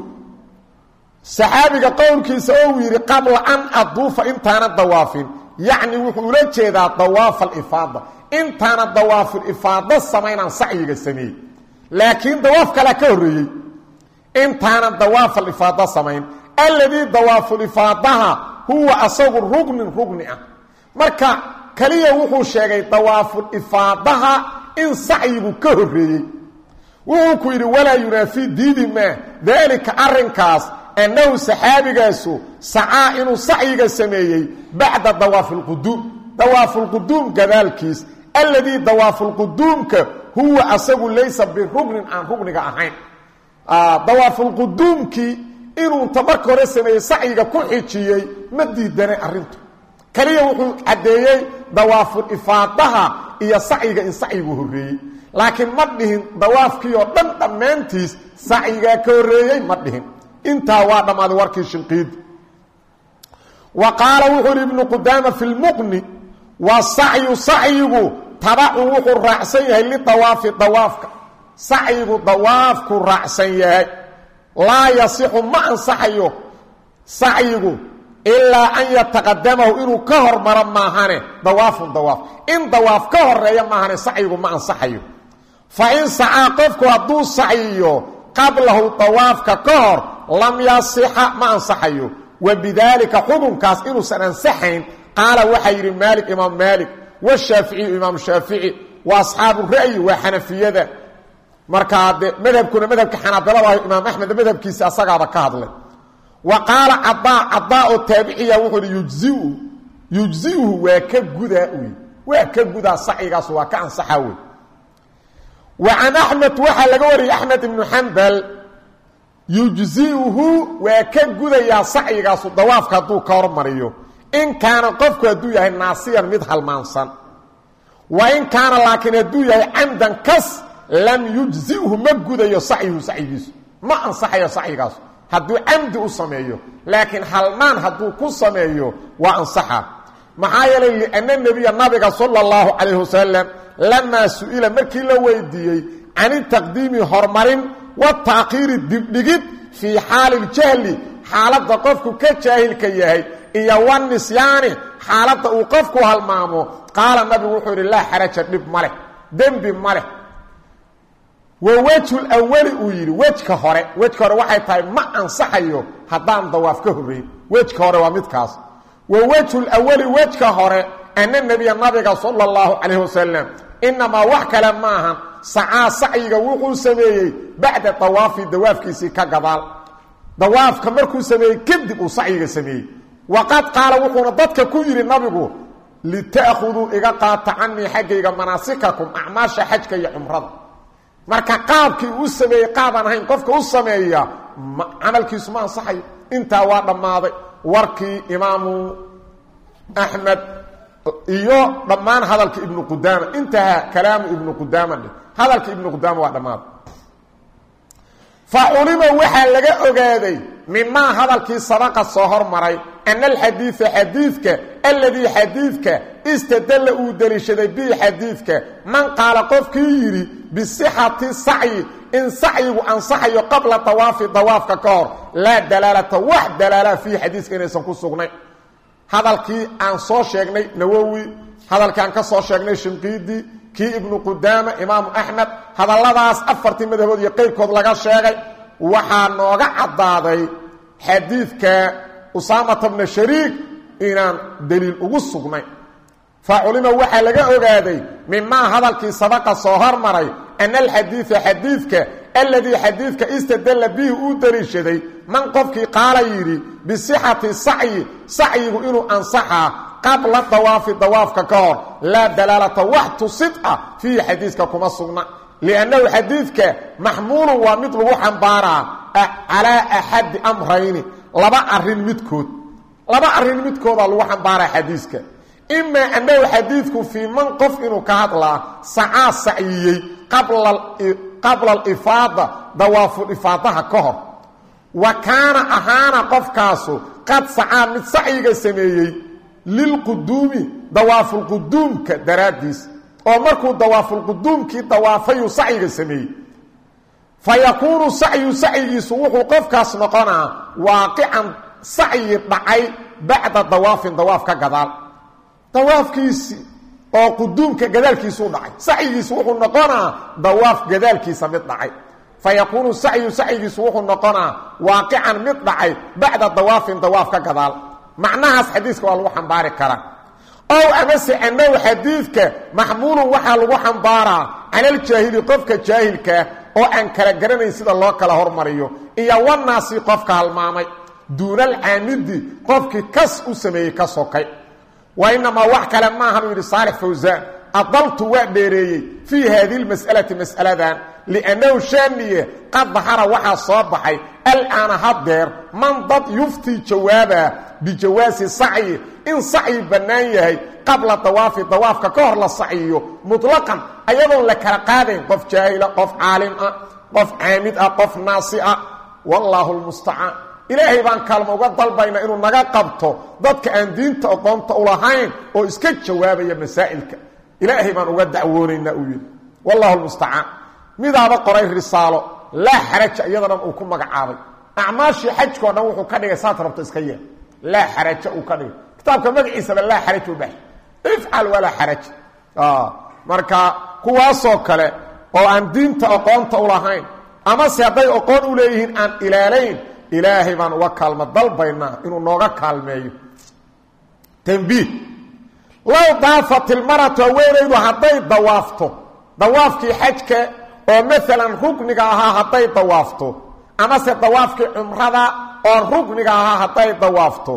saxaabiga qowlkiisa ou yidhi qabla an aduufa intaana dawaafin. Yacni wuxuu ula jeedaa dawaafa alifaada intaana dawaaful-ifaado samaynaan sacyiga sameeyey laakiin dawaaf kalea ka horreeyey. Intaana dawaafalifaado samayn. Alladii dawaafulifaadaha huwa asagu rugnin rugni ah. Marka kaliya wuxuu sheegay dawaafulifaadaha in sacyigu ka horreeyey. Wuxuu ku yidhi walaa yunaafi diidi maa daalika arrinkaas annahu saxaabigaasu sacaa inuu sacyiga sameeyey bacda dawaafilquduum dawaafulquduum gadaalkiis. Alladii dawaafulquduumka huwa asagu laysa birugnin aan rugniga ahayn. Dawaafulquduumkii inuu inta marka hore sameeyey sacyiga ku xijiyey ma diidanay arrintu. Kaliya wuxuu caddeeyey dawaaful-ifaadaha iyo sacyiga in sacyigu horreeyey. Laakiin ma dhihin dawaafkii oo dhan dhammaantiis sacyigaa ka horreeyey ma dhihin. Intaa waa dhammaaday warkii shinqiidi wa qaala wuxuu hi ibnu qudaama fi lmuqni wa sacyu sacyigu tabacun wuxuu raacsan yahay lidawaafi dawaafka. Sacyigu dawaafku raacsan yahay. Laa yasixu ma ansaxayo sacyigu ilaa an yataqadamahu inuu ka hormaro maahane. Dawaafun dawaaf. In dawaaf ka horreeya maahane sacyigu ma ansaxayo. Fa in sacaa qofku hadduu qablahu dawaafka ka hor lam yasixa ma ansaxayo. Wa bidaalika xukunkaas inuusan ansaxayn qaala waxaa yidhi maalik imaam maalik washaaficiyu imaam shaafici wa asxaabu ra'yi waa xanafiyada. Markaa de madhabkuna madhabka xanaabilada ah imaam axmed madhabkiisa asagaaba ka hadlay wa qaala cadaa cadaa oo taabiciya wuxuu hi yujziu yujziuhu waa ka gudaa wy waa ka gudaa sacyigaas waa ka ansaxa wey wa can axmed waxaa laga wariyey axmed ibnu xambal yujziuhu waa ka gudayaa sacyigaasu dawaafka hadduu ka hormariyo in kaana qofku hadduu yahay naasiyan mid halmaansan. Wa in kaana laakiin hadduu yahay camdan kas lam yujzihu ma gudayo sacyuhu sacyigiisu ma ansaxayo sacyigaasu hadduu camdi u sameeyo laakiin halmaan hadduu ku sameeyo waa ansaxa. Maxaa yeelay lianna nebiya nabiga sala allahu calayhi wasalam lamaa su'ila markii la weydiiyey cani taqdiimi horumarin wataakiiri dibdhigid fii xaali ljahli xaaladda qofku ka jaahilka yahay iyo wanisyaani xaaladda uu qofku halmaamo qaala nabigu wuxuu yidhi laa xaraja dhib ma leh dembi ma leh. Uu yidhi wejka hore wejka hore waxay tahay ma ansaxayo haddaan dawaaf ka horrayn wejka hore waa midkaas. Wa wejhulawali wejka hore ana nebiya nabiga sala allahu calayhi wasalam wax kale maahan sacaa sacyiga wuxuu sameeyey bacda dawaafi dawaafkiisii ka gadaal. Dawaafka markuu sameeyey kadib uu sacyiga sameeyey waqad qaala wuxuuna dadka ku yidhi nabigu lita'khuduu iga qaata canii xaggayga manaasikakum acmaasha xajka iyo cumrada marka qaabkii u sameeyey qaabaan ahayn qofka u sameeya camalkiisu ma ansaxayo intaa waa dhammaaday warkii imaamu axmed iyo dhammaan hadalka ibnu qudaama intaha kalaamu ibnu qudaama dheh hadalka ibnu qudaama waa dhammaaday fa culima waxaa laga ogaaday mimaa hadalkii sabaqa soo hormaray ana alxadiida xadiidka alladii xadiidka istadalla uu deliishaday bihi xadiidka. Man qaala qofkii yidhi bisixati sacyi in sacyigu ansaxayo qabla dawaafi dawaafka ka hor laa dalaalata wax dalaalaa fiihi xadiiska inaysan ku sugnayn hadalkii aan soo sheegnay nawowi hadalkii aan ka soo sheegnay shinqiidi kii ibnu qudaama imaamu axmed hadalladaas afartii madhabood iyo qeyrkood laga sheegay waxaa nooga caddaaday xadiidka usaamata bna shariik inaan deliil ugu sugnayn fa culima waxaa laga ogaaday mimaa hadalkii sabaqa soo hormaray ana alxadiida xadiidka alladii xadiidka istadalla bihi uu daliishaday man qofkii qaala yidhi bisixati sacyi sacyigu inuu ansaxaa qabla dawaafi dawaafka ka hor laa dalaalata wax tusid ah fiihi xadiiska kuma sugna liannahu xadiidka maxmuulun waa mid lagu xambaaraa calaa axadi amrayni laba arrin midkood laba arrin midkoodaa lagu xambaaraa xadiiska imaa annahu xadiidku fii man qof inuu ka hadlaa sacaa sacyiyey qabla alifaada dawaaful ifaadaha ka hor wa kaana ahaana qofkaasu qad sacaa mid sacyiga sameeyey lilquduumi dawaafulquduumka daraaddiis oo markuu dawaafulquduumkii dawaafayuu sacyiga sameeyey. Fa yakuunu sacyu sacyigiisu wuxuu qofkaas noqonaa waaqican sacyi dhacay bacda dawaafin dawaaf ka gadaal. Dawaafkiisi oo quduumka gadaalkiisuu dhacay. Sacyigiisu wuxuu noqonaa dawaaf gadaalkiisa mid dhacay. Fa yakuunu sacyu sacyigiisu wuxuu noqonaa mid dhacay bacda dawaafin dawaaf ka gadaal. Macnahaas xadiiska waa lagu xambaari karaa ow amase annahu xadiidka maxmuulun waxaa lagu xambaaraa calaljaahili qofka jaahilkaa oo aan kala garanayn sida loo kala hormariyo. Iyo wanaasi qofka halmaamay. Duuna alcaamidi qofkii kas u sameeyey ka sokay. Wa inamaa wax kale maahanuu yidhi saalix fawsaan adaltu waa dheereeyey fii haadihi lmas'alati mas'aladan liannahu shaaniye qad waxaa soo baxay alaana haddeer man dad yuftii jawaaba bijawaasi sacyi. In sacyi bannaan yahay qabla dawaafi dawaafka ka hor la sacyiyo mutlaqan ayadoon la kala qaadayn qof jaahila qof caalim ah qof caamid ah qof naasi ah. Wallaahu lmustacaan ilaahay baan kaalmo uga dalbayna inuu naga qabto dadka aan diinta aqoonta ulahayn oo iska jawaabaya masaa'ilka. Ilaahay baan uga dacwoonaynaa uu yidhi. Wallahu lmustacaan midaaba qoray risaalo laa xaraja iyadoo dhan uu ku magacaabay acmaashii xajkao dhan wuxuu ka dhigay saad rabto iska yeel. Laa xaraja uu ka dhigay. Kitaabka magaciisaba laa xaraj u bax ifcal walaa xaraj. Marka kuwaasoo kale oo aan diinta aqoonta ulahayn amase hadday aqoon u leeyihiin aan ilaalayn ilaahay baan uga kaalmo dalbaynaa inuu nooga kaalmeeyo. Tambiih low daafat ilmaratu haweenaydu hadday dawaafto dawaafkii xajka oo maalan rukniga ahaa hadday dawaafto amase dawaafkii cumrada oo rukniga ahaa hadday dawaafto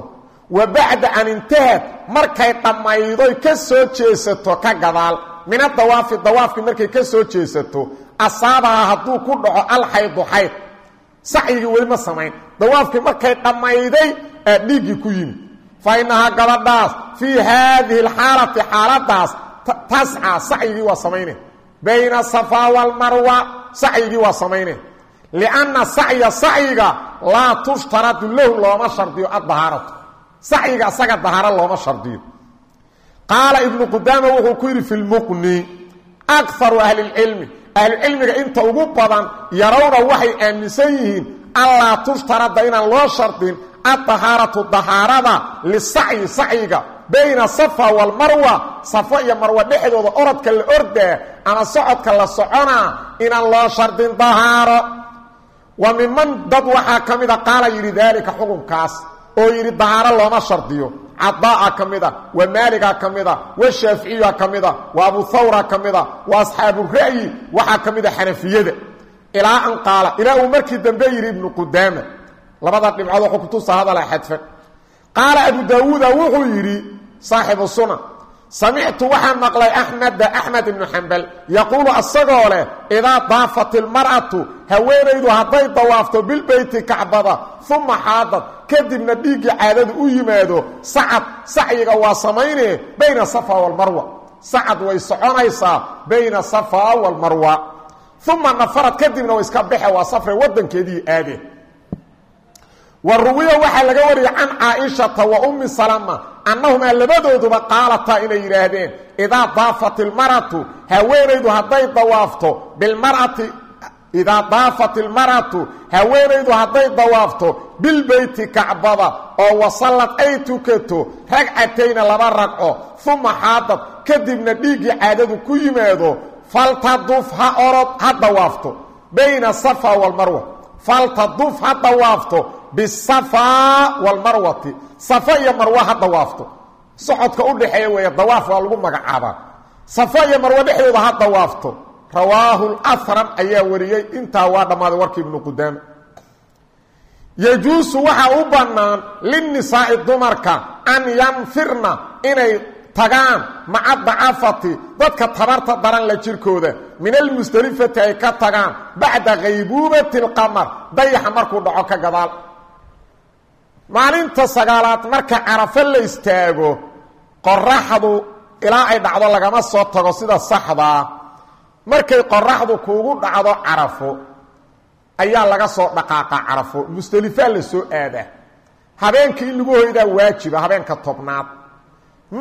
wa bacda an intahad markay dhammaydoy ka soo jeesato ka gadaal. Mina dawaafi dawaafkii markay ka soo jeesato asaabaha hadduu ku dhaco alxaydu xayd. Sacyigii weli ma samayn. Dawaafkii markay dhammayday aa dhiiggii ku yimi. Fa innahaa gabadhaas fii haadihi alxaalati xaaladaas tasca sacyigii waa samayne bayna asafaa walmarwa sacyigii waa samayne. Lianna sacya sacyiga laa tushtaradu lahu looma shardiyo addahaaratu sacyiga asaga dahaaro looma shardiyo. Qaala ibnu qudaama wuxuu ku yidhi fi lmuqni akaru ahlilcilmi ahlucilmiga inta ugu badan yarawna waxay aaminsan yihiin allaa tushtarada inaan loo shardin addahaaratu dahaarada lisacyi sacyiga bayna safa walmarwa safo iyo marwa dhexdooda orodka la ordaa ama socodka la soconaa inaan loo shardin dahaaro. Wa miman dad waxaa ka mida qaala yidhi daalika xukunkaas oo yidhi dahaaro looma shardiyo. Cadaa ka mida wa maaliga ka mida wa shaaficiya ka mida wa abu thawra ka mida wa asxaabu ra'yi waxaa ka mida xanafiyada. Ilaa an qaala ilaa uu markii dambe yidhi ibnu qudaama. Labada dhibcood abu daawuuda wuxuu yidhi saaxibu sunan. Samictu waxaan maqlay axmeda axmed ibnu xambal. Yaquulu asagoo leh idaa daafat ilmar'atu haweenaydu hadday dawaafto bilbeyti kacbada uma xaadad kadibna dhiiggii caadadu u yimaado sacad sacyiga waa samayne bayna safa walmarwa sacad way soconaysaa bayna safa walmarwa uma nafarad kadibna way iska baxe waa safre wadankeedii aade wa ruwiya waxaa laga wariyay can caaishata wa ummi salama annahumaa labadooduba qaalataa inay yidhaahdeen idaa daafat ilmaratu haweenaydu hadday dawaafto bilmarati idaa daafat ilmaratu haweenaydu hadday dawaafto bilbeyti kacbada oo wasallad ay tukato ragcatayna laba ragco uma xaadad kadibna dhiiggii caadadu ku yimaado faltaduf ha orod ha dawaafto bayna safa walmarwa faltaduf ha dawaafto bisafaa walmarwati safa iyo marwa ha dawaafto. Socodka u dhexeeya weeye dawaaf waa lagu magacaabaa. Safa iyo marwo dhexdooda ha dawaafto. Rawaahu lafram ayaa wariyey intaa waa dhammaaday warkii ibnu qudaama yajuusu waxaa u bannaan linnisaa'i dumarka an yanfirna inay tagaan maca dacafati dadka tabarta daran la jirkooda. Min almusdelifati ay ka tagaan bacda khaybuubati alqamar dayaxa markuu dhaco ka gadaal maalinta sagaalaad marka carafo la istaago qoraxdu ilaa ay dhacdo lagama soo tago sida saxdaa markay qoraxdu kuugu dhacdo carafo ayaa laga soo dhaqaaqa carafo. Musdelifaa la soo aadaa. Habeenkii in lagu hoydaa waajiba habeenka tobnaad.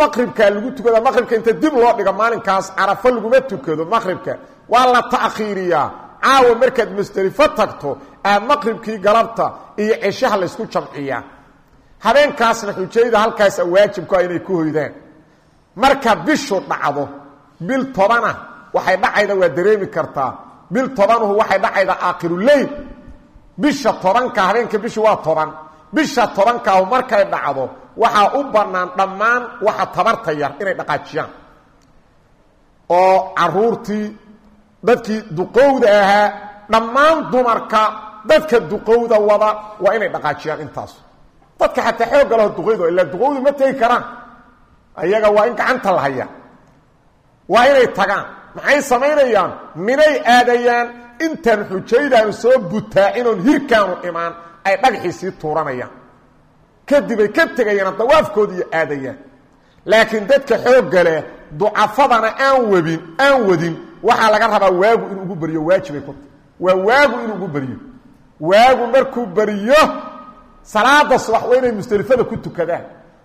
Maqribkaa lagu tukada maqribka inta dib loo dhigo maalinkaas carafo laguma tukado maqribka waa la ta'khiiriyaa. Caawa markaad musdelifo tagto aa maqribkii galabta iyo ceshaha laysku jamciyaa habeenkaasna xujayda halkaasa waajibku a inay ku hoydaan. Marka bishu dhacdo bil tobana waxay dhacayda waa dareemi kartaa. Bil tobanuhu waxay dhacayda aakhiruleyl bisha tobanka habeenka bishu waa toban. Bisha tobankaahu markay dhacdo waxaa u bannaan dhammaan waxa tabarta yar inay dhaqaajiyaan. Oo caruurtii dadkii duqowda ahaa dhammaan dumarka dadka duqowda wada waa inay dhaqaajiyaan intaas dadka xataa xoogga laho duqeydo ilaa duqowdu ma tegi karaan. Ayaga waa in gacanta la haya waa inay tagaan. Maxay samaynayaan? Minay aadayaan. Intaan xujaydaanu soo butaacinoon hirkaanu imaan. Ay dhagaxii sii tuuranayaan. Kadibay ka tegayaan dawaafkoodi iyo aadayaan. Laakiin dadka xoogga leh ducafadana aan webin aan wadin waxaa laga rabaa waagu inuu ugu beriyo waajibay ku waa waagu inuu ugu beriyo. Waagu markuu beriyo salaada subax waa inay musdelifada ku tukadaan.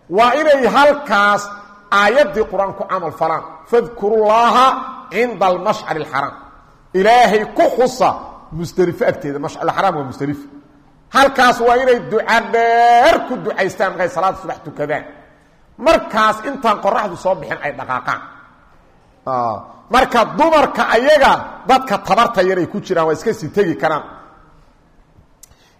Waa inay halkaas aayaddii qur'aan ku camal falaan. Fadkurullaaha cinda almashcari alxaraam ilaahay ku xusa musdelifo agteeda. Mashcarxaraam waa musdelifo halkaas waa inay duca dheer ku ducaystaan markay salaada subax tukadaan. Markaas intaan qoraxdu soo bixin ay dhaqaaqaan. Marka dumarka ayaga dadka tabarta yaray ku jiraan waa iska sii tegi karaan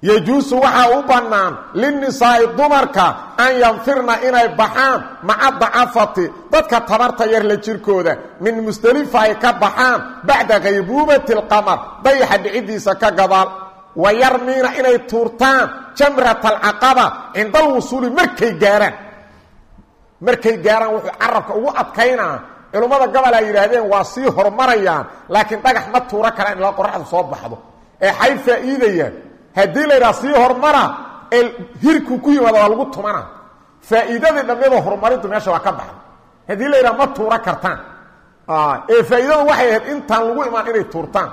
yajuusu waxaa u bannaan linnisaa'i dumarka an yanfirna inay baxaan maca dacafati dadka tabarta yar la jirkooda min musdelifa ay ka baxaan bacda khaybuubati alqamar dayaxa dhicidiisa ka gadaal. Wa yarmiina inay tuurtaan jamrata alcaqaba cinda alwusuuli markay gaaraan. Markay gaaraan wuxuu carabka ugu adkaynaa. Culummada gobol ay yidhaahdeen waa sii horumarayaan laakiin dhagax ma tuuro karaan ilaa qoraxdu soo baxdo. Ee xay faa'iidayaan haddii la yidhaha sii horumara ee hirku ku yimaado waa lagu tumana. Faa'iidadii dhammeedoo horumarintu meesha waa ka baxda haddii la yidhaha ma tuuro kartaan. Ee faa'iidadu waxay ahayd intaan lagu imaan inay tuurtaan.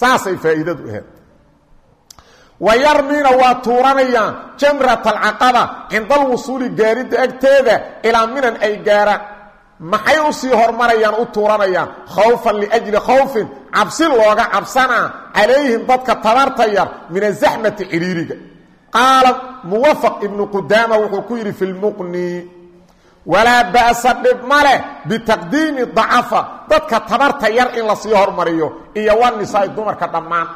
Saasay faa'iidadu ahayd. Wa yarmiina waa tuuranayaan jamrat alcaqaba cinda alwusuuli gaaridda agteeda ilaa minan ay maxay u sii hormarayaan u tuuranayaan? Khawfan liajli khawfin. Cabsi looga cabsanaa. Calayhim dadka tabarta yar min azaxmati ciriiriga. Qaala muwafaq ibnu qudaama wuxuu ku yidhi fi lmuqni walaa ba'sa dhib ma leh bitaqdiimi dacafa dadka tabarta yar in la sii hormariyo iyo wanisaai dumarka dhammaan.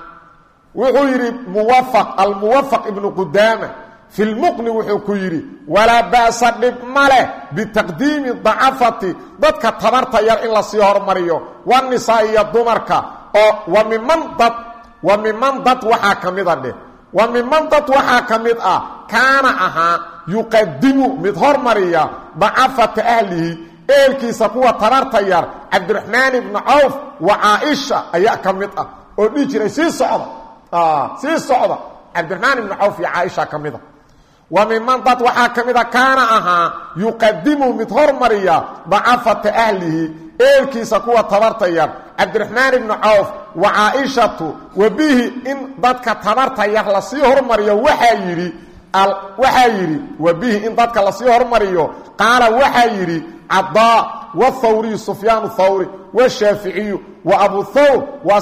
Wuxuu yidhi muwafaq almuwafaq ibnu qudaama fi lmuqni wuxuu ku yidhi walaa ba'sa dhib ma leh bitaqdiimi dacafati dadka tabarta yar in la sii hormariyo wanisaa iyo dumarka oo wa miman dad wa miman dad waxaa ka mida dheh wa miman dad waxaa ka mid ah kaana ahaa yuqadimu mid hormariya dacafata ahlihi eelkiisa kuwa tabarta yar cabdiraxmaan ibnu cawf wa caaisha ayaa ka mid ah oo dhihi jiray sii socda sii socda cabdiraxmaan ibnu cawf wa miman dad waxaa ka mida kaana ahaa yuqadimu mid hormariya dacafata ahlihi eelkiisa kuwa tabarta yar cabdiraxmaan ibnu cawf wa caaishatu wa bihi in dadka tabarta yar la sii hormariyo waxaa yidhi waxaa yidhi wa bihi in dadka la sii hormariyo qaala waxaa yidhi cadaa wthawriyu sufyaan thawri washaaficiyu wa abu thawr wa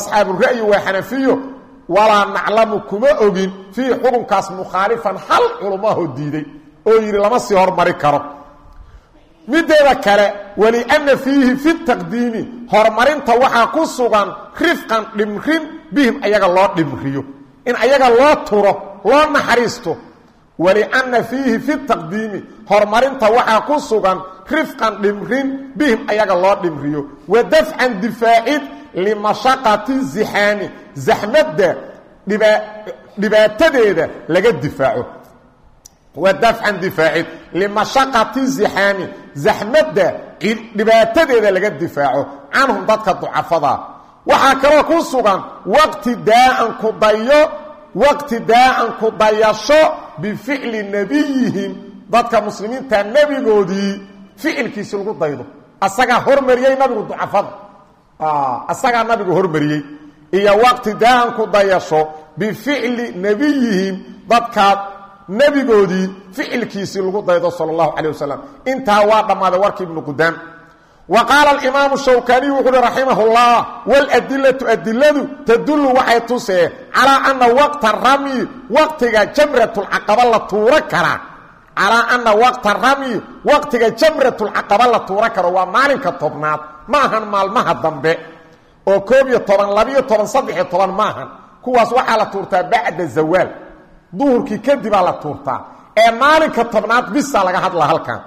walaa naclamu kuma ogin fiihi xukunkaas mukhaalifan hal culumahoo diiday oo yidhi lama sii hormari karo. Mideeda kale walianna fiihi fi taqdiimi horumarinta waxaa ku sugan rifqan dhimrin bihim ayaga loo dhimriyo. In ayaga loo turo loo naxariisto. Walianna fiihi fi taqdiimi horumarinta waxaa ku sugan rifqan dhimrin bihim ayaga loo dhimriyo. Wa dafcan difaacid limashaqati zixaami zaxmadda dhibaatadeeda laga difaaco waa dafcan difaacid limashaqati zixaami zaxmadda dhibaatadeeda laga difaaco canhum dadka ducafada waxaa kaloo ku sugan waqti daaan ku dayo waqti daaan ku dayasho bificli nebiyihim dadka muslimiinta nebigoodii ficilkiisi lagu daydo asagaa hormariyey nabigu ducafada asagaa nabigu hormariyey iyo waqti daaan ku dayasho bificli nebiyihim dadkaa nebigoodii ficilkiisii lagu daydo sal اllahu calيه wasalam intaa waa dhammaaday warkii ibnu qudaam wa qaala alimaamu shawkaniy wuxu uhi raximah اllah waladilatu adiladu tadullu waxay tusee calaa ana waqta ramyi waqtiga jamratulcaqaba la tuuro karaa calaa ana waqta ramyi waqtiga jamratulcaqaba la tuuro karo waa maalinka tobnaad ma ahan maalmaha dambe oo koob toban labiyo toban saddexiyo toban ma ahan kuwaas waxaa la tuurtaa bacda zawaal. Duhurkii kadibaa la tuurtaa. Ee maalinka tobnaad bisa laga hadla halkan.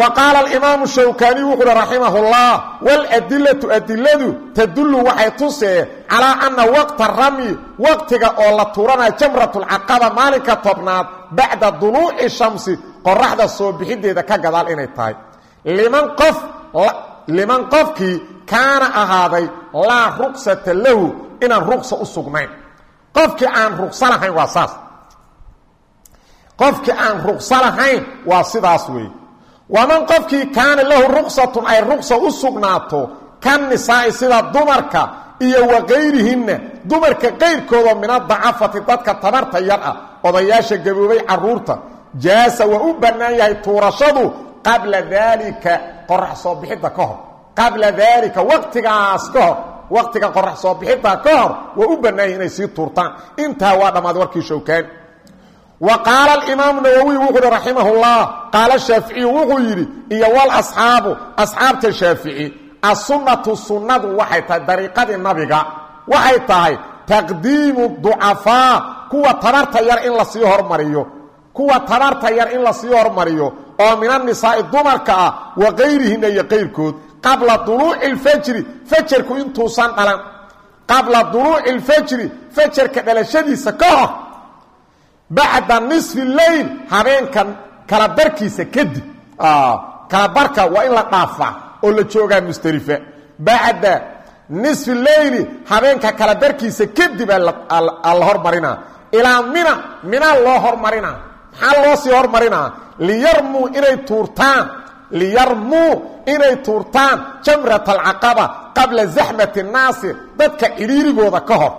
Wa qaala alimaamu shawkaniy wuxu uhi raximah اllah waladilatu adiladu tadullu waxay tusee calaa ana waqta ramyi waqtiga oo la tuuranaya jamratulcaqaba maalinka tobnaad bacda duluuci shamsi qoraxda soo bixideeda ka gadaal inay tahay. Liman qof liman qofkii kaana ahaaday laa ruqsata lahu inaan ruqsa u sugnayn. Qofkii aan ruqsa lahayn waa saas. Qofkii aan ruqsa lahayn waa sidaas weeye waman qofkii kaana lahu ruqsatun ay ruqsa u sugnaato kan nisaa'i sida dumarka iyo wa kayrihinna dumarka qayrkooda min adacafati dadka tabarta yar ah odayaasha gaboobay carruurta jaasa waa u bannaan yahay tuurashadu qabla daalika qorax soo bixidda ka hor. Qabla daalika waqtigaas ka hor waqtiga qorax soo bixidda ka hor waa u bannaan yahay inay sii tuurtaan. Intaa waa dhammaaday warkii shawkaani wa qaala alimaamu nawowiy wuxu uhi raximah اllah qaala shaaficiyu wuxuu yidhi iyo walasxaabu asxaabta shaafici assunnatu sunnadu waxay tahay dariiqadii nabiga. Waxay tahay taqdiimu ducafaa kuwa tabarta yar in la sii hormariyo kuwa tabarta oo min annisaa'i dumarka ah wa kayrihinna iyo qayrkood qabla duluuci اlfajri fajarku intuusan dhalan. Qabla duluuci اlfajri fajarka dhalashadiisa ka hor. Bacda nisfi leyl habeenka kala barkiisa kadib. Kala barka waa in la dhaafaa oo la joogaa musdelifa bacda nisfi leyli habeenka kala barkiisa kadibaa la hormarinaa ilaa mina mina loo hormarinaa maxaa loo sii hormarinaa liyarmuu inay tuurtaan liyarmuu inay tuurtaan jamrat alcaqaba qabla zaxmati الnaasi dadka cidhiirigooda ka hor.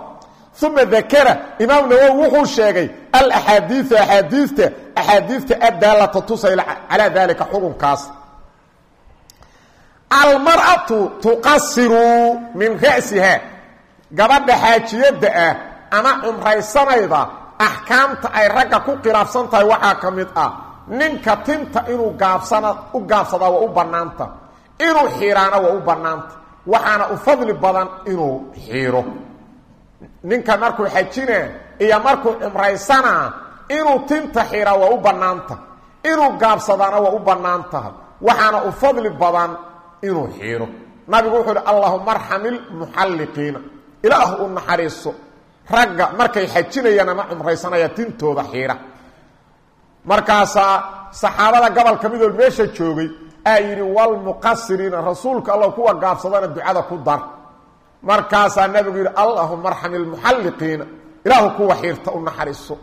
Uma dakara imaam nawowi wuxuu sheegay alaxaadiiu axaadiita axaadiista addaalata tusayla calaa daalika xukunkaas. Almar'atu tuqasiru min ra'siha gabadha xaajiyadda ah ama cumraysanayda axkaamta ay ragga ku khilaafsan tahay waxaa ka mid ah ninka tinta inuu gaabsana u gaabsadaa waa u bannaanta. Inuu xiiraana waa u bannaanta. Waxaana u fadli badan inuu xiiro. Ninka markuu xajina iyo markuu cumraysana inuu tinta xiraa waa u bannaanta. Inuu gaabsadaana waa u bannaan tahay waxaana u fadli badan inuu xiiro. Nabigu wuxuu uhi allahuma arxamil muxalliqiina. Ilaah u naxariiso. Ragga markay xajinayaan ama cumraysanaya tintooda xiira markaasaa saxaabada gobolka midool meesha joogay aa yidhi walmuqasiriina rasuulka alla kuwa gaabsadana ducada ku dar. Markaasaa nabigu yidhi allahuma arxam ilmuxalliqiina ilaahu kuwa xiirta u naxariiso.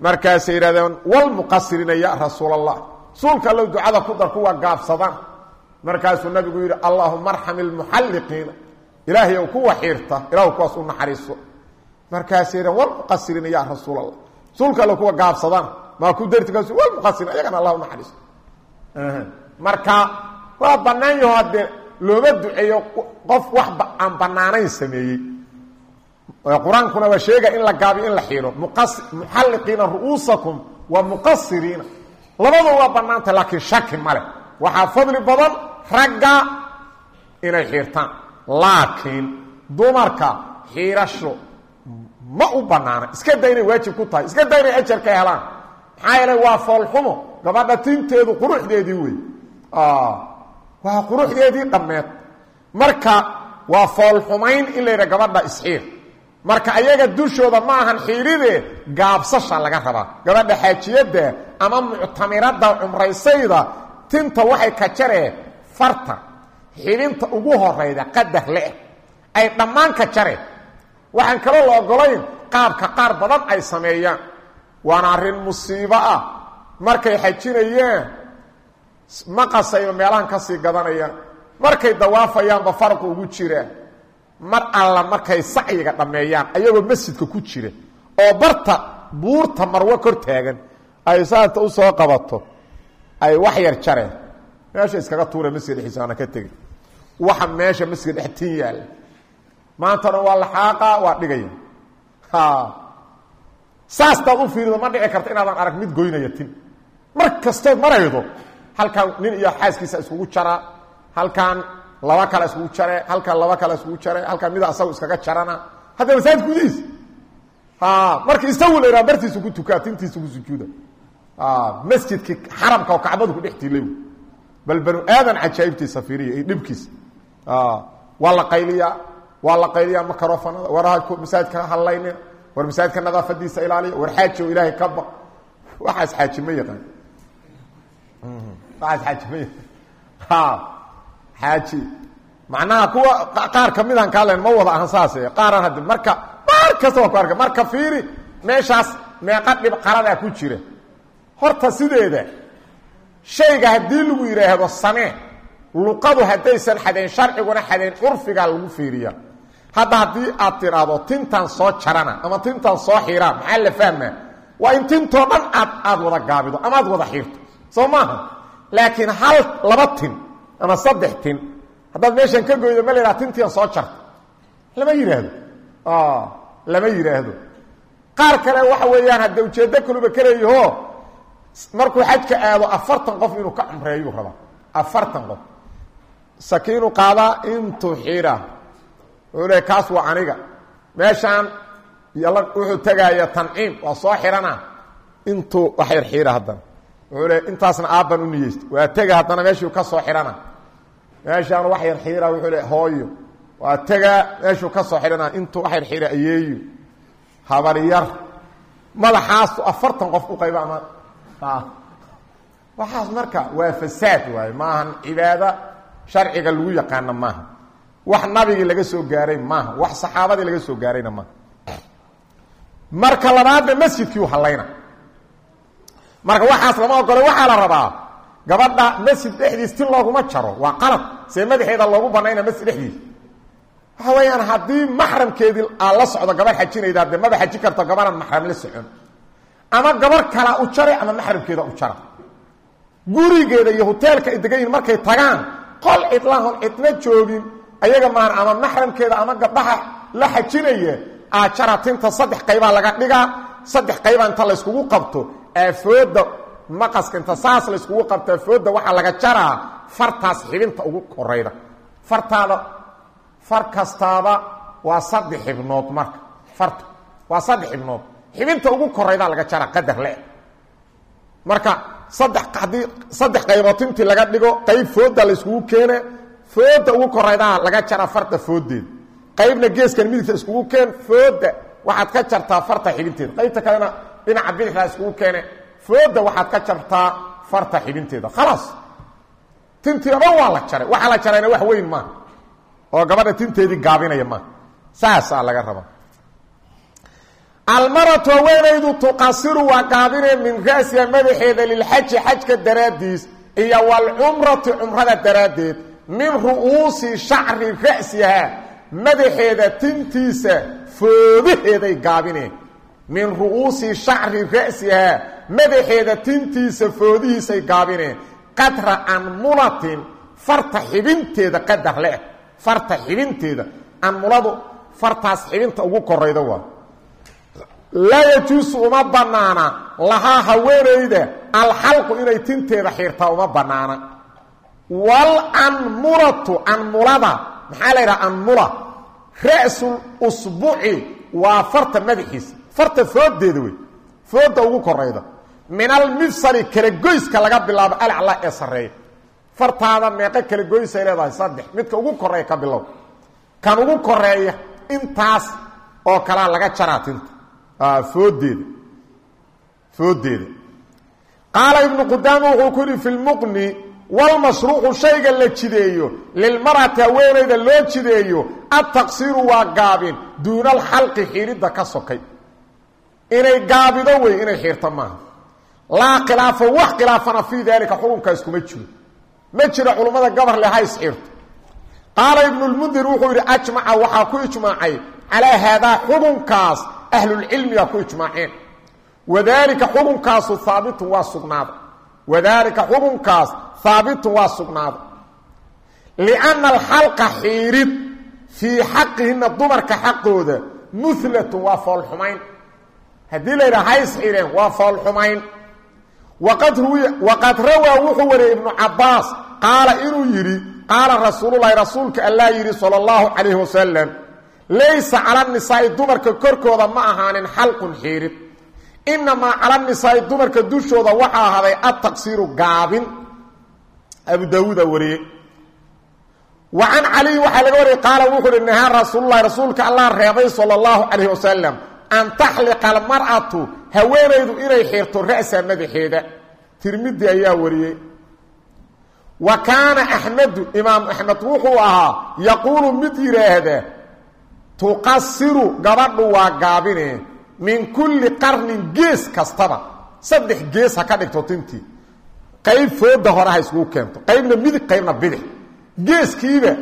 Markaasay yidhahdeen walmuqasiriina ya rasuul rasuulka allow ducada ku dar kuwa gaabsadana. Markaasuu nabigu yidhi allahuma arxam ilmuxalliqiina ilaahay ow kuwa xiirta ilahu kuwaas u naxariiso. Markaasay yidhahen walmuqasiriina ya rasuul rasuulka allow kuwa gaabsadana maa ku dartigaas walmuqasiriina ayagana allah u naxariiso marka waa bannaan yaho haddee looma duceeyo qof wax aan bannaanayn sameeyey. Qur'aankuna waa sheega in la gaabiyo in la xiiro. Muxalliqiina ru'uusakum wa muqasiriina. Labadu waa bannaanta laakiin shaki male waxaa fadli badan ragga inay xiirtaan. Laakiin dumarka xiirasho ma u bannaana. Iska da inay waajib ku tahay. Iska da inay ajar ka helaan maxaa waa foolxumo gabadha tinteedu quruxdeedii wey waa quruxdeedii dhammeed. Marka waa foolxumayn in la yidha gabadha isxiir marka ayaga dushooda ma ahan xiiride gaabsasha laga rabaa. Gabadha xaajiyadda ama muctamirada cumraysayda tinta waxay ka jareen farta. Xibinta ugu horayda qadar le ay dhammaan ka jareen waxaan kaloo la ogolayn qaabka qaar badan ay sameeyaan waana arrin musiibo ah. Markay xajinayaan maqasayba meelahan ka sii gadanayaan markay dawaafayaanba farqu ugu jiraa mar alla markay sacyiga dhammeeyaan ayagoo masjidka ku jira oo barta buurta marwo kor taagan ay saanta u soo qabato ay wax yar jareen meesha iskaga tuura masjid dhexdiisa aana ka tegin waxa meesha masjid dhex tin yaalla maantana waa laxaaqa waa dhigaya saastaad u fiirido ma dhici karta inaadan arag mid goynaya tin. Mar kastood maraydo halkan nin iyo xaaskiisa iskugu jaraa halkan laba kale iskugu jare halkan laba kale iskugu jare halkan mida asagu iskaga jarana. Hadda masaajid gudihiisa marka isagu la yidhaha bartiisu ku tukaa tintiisa ku sujuuda. Masjidkii xaramka oo kacbadu ku dhex tiilay bal banu aadan cajaa'ibtiisa fiiriya iyo dhibkiisa waa la qayliyaa waa la qayliyaa makarofanada war masaajidka hadlaynin war masaajidka nadaafadiisa ilaaliya war xaaji oo ilaahay ka baq waxaas xaaji ma yaqaan. Waxaas xaaji ma yaqaan. Xaaji. Macnaha kuwa qaar kamidaan kaalen ma wada ahan saas qaaraan haddi marka mar kasta waa ku arka marka fiiri meeshaas meeqa dhib qaradaa ku jira. Horta sideeda shayga haddii lagu yidhaahdo samee luqadu haddaysan xadayn sharciguna xadayn curfigaa lagu fiiriya hadda haddii aad tidhaahdo tintaan soo jarana ama tintaan soo xiraa maxaa la fahmaa? In tintoo dhan aad aada wada gaabido ama aad wada xiirto. Soo maaha hal laba tin ama saddex tin haddaad meeshan ka goydo ma la yidhaha soo jarta lama yidhaahdo. Lama yidhaahdo. Qaar kale waxa weeyaan hadde ujeeddo kaluba kaleeyaho markuu xajka aado afartan qof inuu ka cumreeyuu rabaa. Afartan qof. Sakiinu qaadaa intuu xira wuxuu le kaas waa aniga. Meeshaan yala wuxuu tegaaya tanciim waa soo xirana. Intuu wax yar xiira haddana. Wuxuu le intaasna aabban u niyeysta. Waa tega haddana meeshuu ka soo xihana meeshaan wax yar xiira wuxuu le hooyo. Waa tegaa meeshuu ka soo xihana intuu wax yar xiira ayeeyo habaryar madaxaasu afartan qof u qayba ama waxaas marka waa fasaad waaye. Maahan cibaado sharciga lagu yaqaana maaha wax nabigii laga soo gaaray maaha wax saxaabadii laga soo gaarayna maaha. Marka labaadna masjidkii u hallayna. Marka waxaas lama ogolo waxaa la rabaa gabadha masjid dhexdiis tin looguma jaro. Waa qalad see madaxeeda loogu banayna masjid dhexdiis. Waxa weeyaan haddii maxramkeedii aa la socdo gabarh xajinayda dee maba xaji karto gabarhan maxram la socon. Ama gabar kalaa u jare ama maxramkeeda u jara. Gurigeeda iyo hoteelka ay markay tagaan qol cidlahon cidna joogin ayaga maan ama maxramkeeda ama gabdhaha la xajinaya aajara tinta saddex qaybaa laga dhigaa saddex qaybaa inta layskugu qabto aafooda maqaska inta saas layskugu qabto aafooda waxaa laga jaraa fartaas xibinta ugu korayda. Fartaada far kastaaba waa saddex xibnood marka farta waa saddex xibnood. Xibinta ugu koraydaa laga jaraa qadar le. Marka saddex haddii saddex qaybood tintii laga dhigo qayb fooda layskugu keene fooda ugu koraydaa laga jaraa farta foodeeda qaybna geeskan midigta iskugu keen fooda waxaad ka jartaa farta xibinteeda qaybta kalena dhinaca bidixdaa iskugu keene fooda waxaad ka jartaa farta xibinteeda khalaas tintii o dhan waa la la jarayna wax weyn maaha oo gabadha tinteedii gaabinaya maaha saasaa laga rabaa almaratu haweenaydu tuqasiru waa gaabinee min ra'siha madaxeeda lilxaji xajka daraaddiis iyo walcumrati cumrada daraaddeed min ru'uusi shacri ra'siha madaxeeda tintiisa foodaheeday gaabineen min ru'uusi shacri ra'sihaa madaxeeda tintiisa foodihiisay gaabineen qadra anmulatin farta xibinteeda qadar leh. Farta xibinteeda. Anmuladu fartaas xibinta ugu korayda waa. Laa yajuusu uma bannaana. Lahaa haweenayda alxalqu inay tinteeda xiirtaa uma bannaana walanmulatu anmulada maxaa la yidhaha anmula ra'sul usbuci waa farta madaxiisa farta foodeeda wey fooda ugu korayda. Min almifsali kala goyska laga bilaabo alaclaa ee sarreeya. Fartaada meeqo kala goysay leedahay saddex. Midka ugu koreeya ka bilow. Kan ugu koreeya intaas oo kalaa laga jaraa tinta. Foodeeda foodeeda qaala ibnu qudaama wuxuu ku lmuqni walmashruucu shayga la jideeyo lilmarati haweenayda loo jideeyo adtaqsiiru waa gaabin duuna alxalqi xiidhidda ka sokay. Inay gaabido wey inay xiirto maaha. Laa khilaafa wax khilaafana fii daalika xukunkaas kuma jiro. Ma jiro culummada gabar le hays xiirto qaala ibnu lmundir wuxuu yidhi ajmaca waxaa ku ijmaacay calaa haadaa xukunkaas ahlulcilmiga ku ijmaaceen. Wadaalika xukunkaasu haabitun waa sugnaada wadaalika xukunkaas haabitun waa sugnaada lianna alxalqa xiirid fii xaqihina dumarka xaqooda muhlatun waa foolxumayn haddii la yidhaha hays xidheen waa foolxumayn waqad waqad rawaa wuxuu wariyey ibnu cabbaas qaala inuu yidhi qaala rasuululahi rasuulka allaa yidhi sala allahu calayhi wasalam laysa cala nisaa'i dumarka korkooda ma ahaanin xalqun xiirid inamaa cala nisaa'i dumarka dushooda waxaa ahaaday adtaqsiiru gaabin abu daawuuda wariyey wa can caliyi waxaa laga wariyey qaala wuxuu uhi nahaa rasuululahi rasuulka allah reebay sala allahu calayhi wasalam an taxliqa almar'atu haweenaydu inay xiirto ra'sa madaxeeda tirmidi ayaa wariyey wa kaana axmedu imaam axmed wuxuu ahaa yaquulu mid yidhaahda tuqasiru gabadhu waa gaabine min kulli qarnin gees kastaba. Saddex gees ha ka dhigto tintii qayb fooda hore ha iskugu keento. Qaybna midig qaybna bidix. Geeskiiba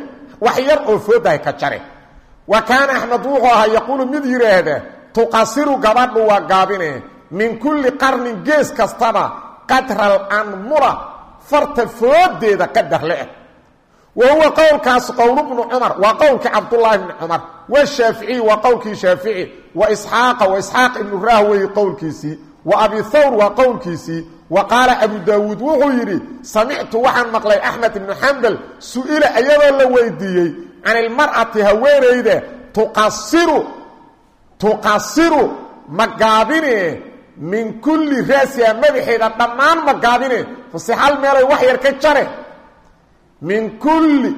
wax yar oo foodahay ka jare. Wa kaana axmed wuxuu ahaa yaquulu mid yidhaahda tuqasiru gabadhu waa gaabine. Min kulli qarnin gees kastaba qadra alanmura farta foodeeda qadar le-eg wa huwa qowlkaas qowl bnu cumar waa qowlkii cabdullaahi bni cumar washaaficiy waa qowlkii shaafici wa isxaaqa wa isxaaq ibnu rahwey qowlkiisii wa abi thawr waa qowlkiisii wa qaala abu daawuud wuxuu yidhi samictu waxaan maqlay axmed ibnu xambal su'ila iyadoo la weydiiyey can ilmar'ati haweenayda tuqasiru tuqasiru ma gaabine min kulli raasiha madaxeeda dhammaan ma gaabine fase hal meelay wax yar ka jare min kulli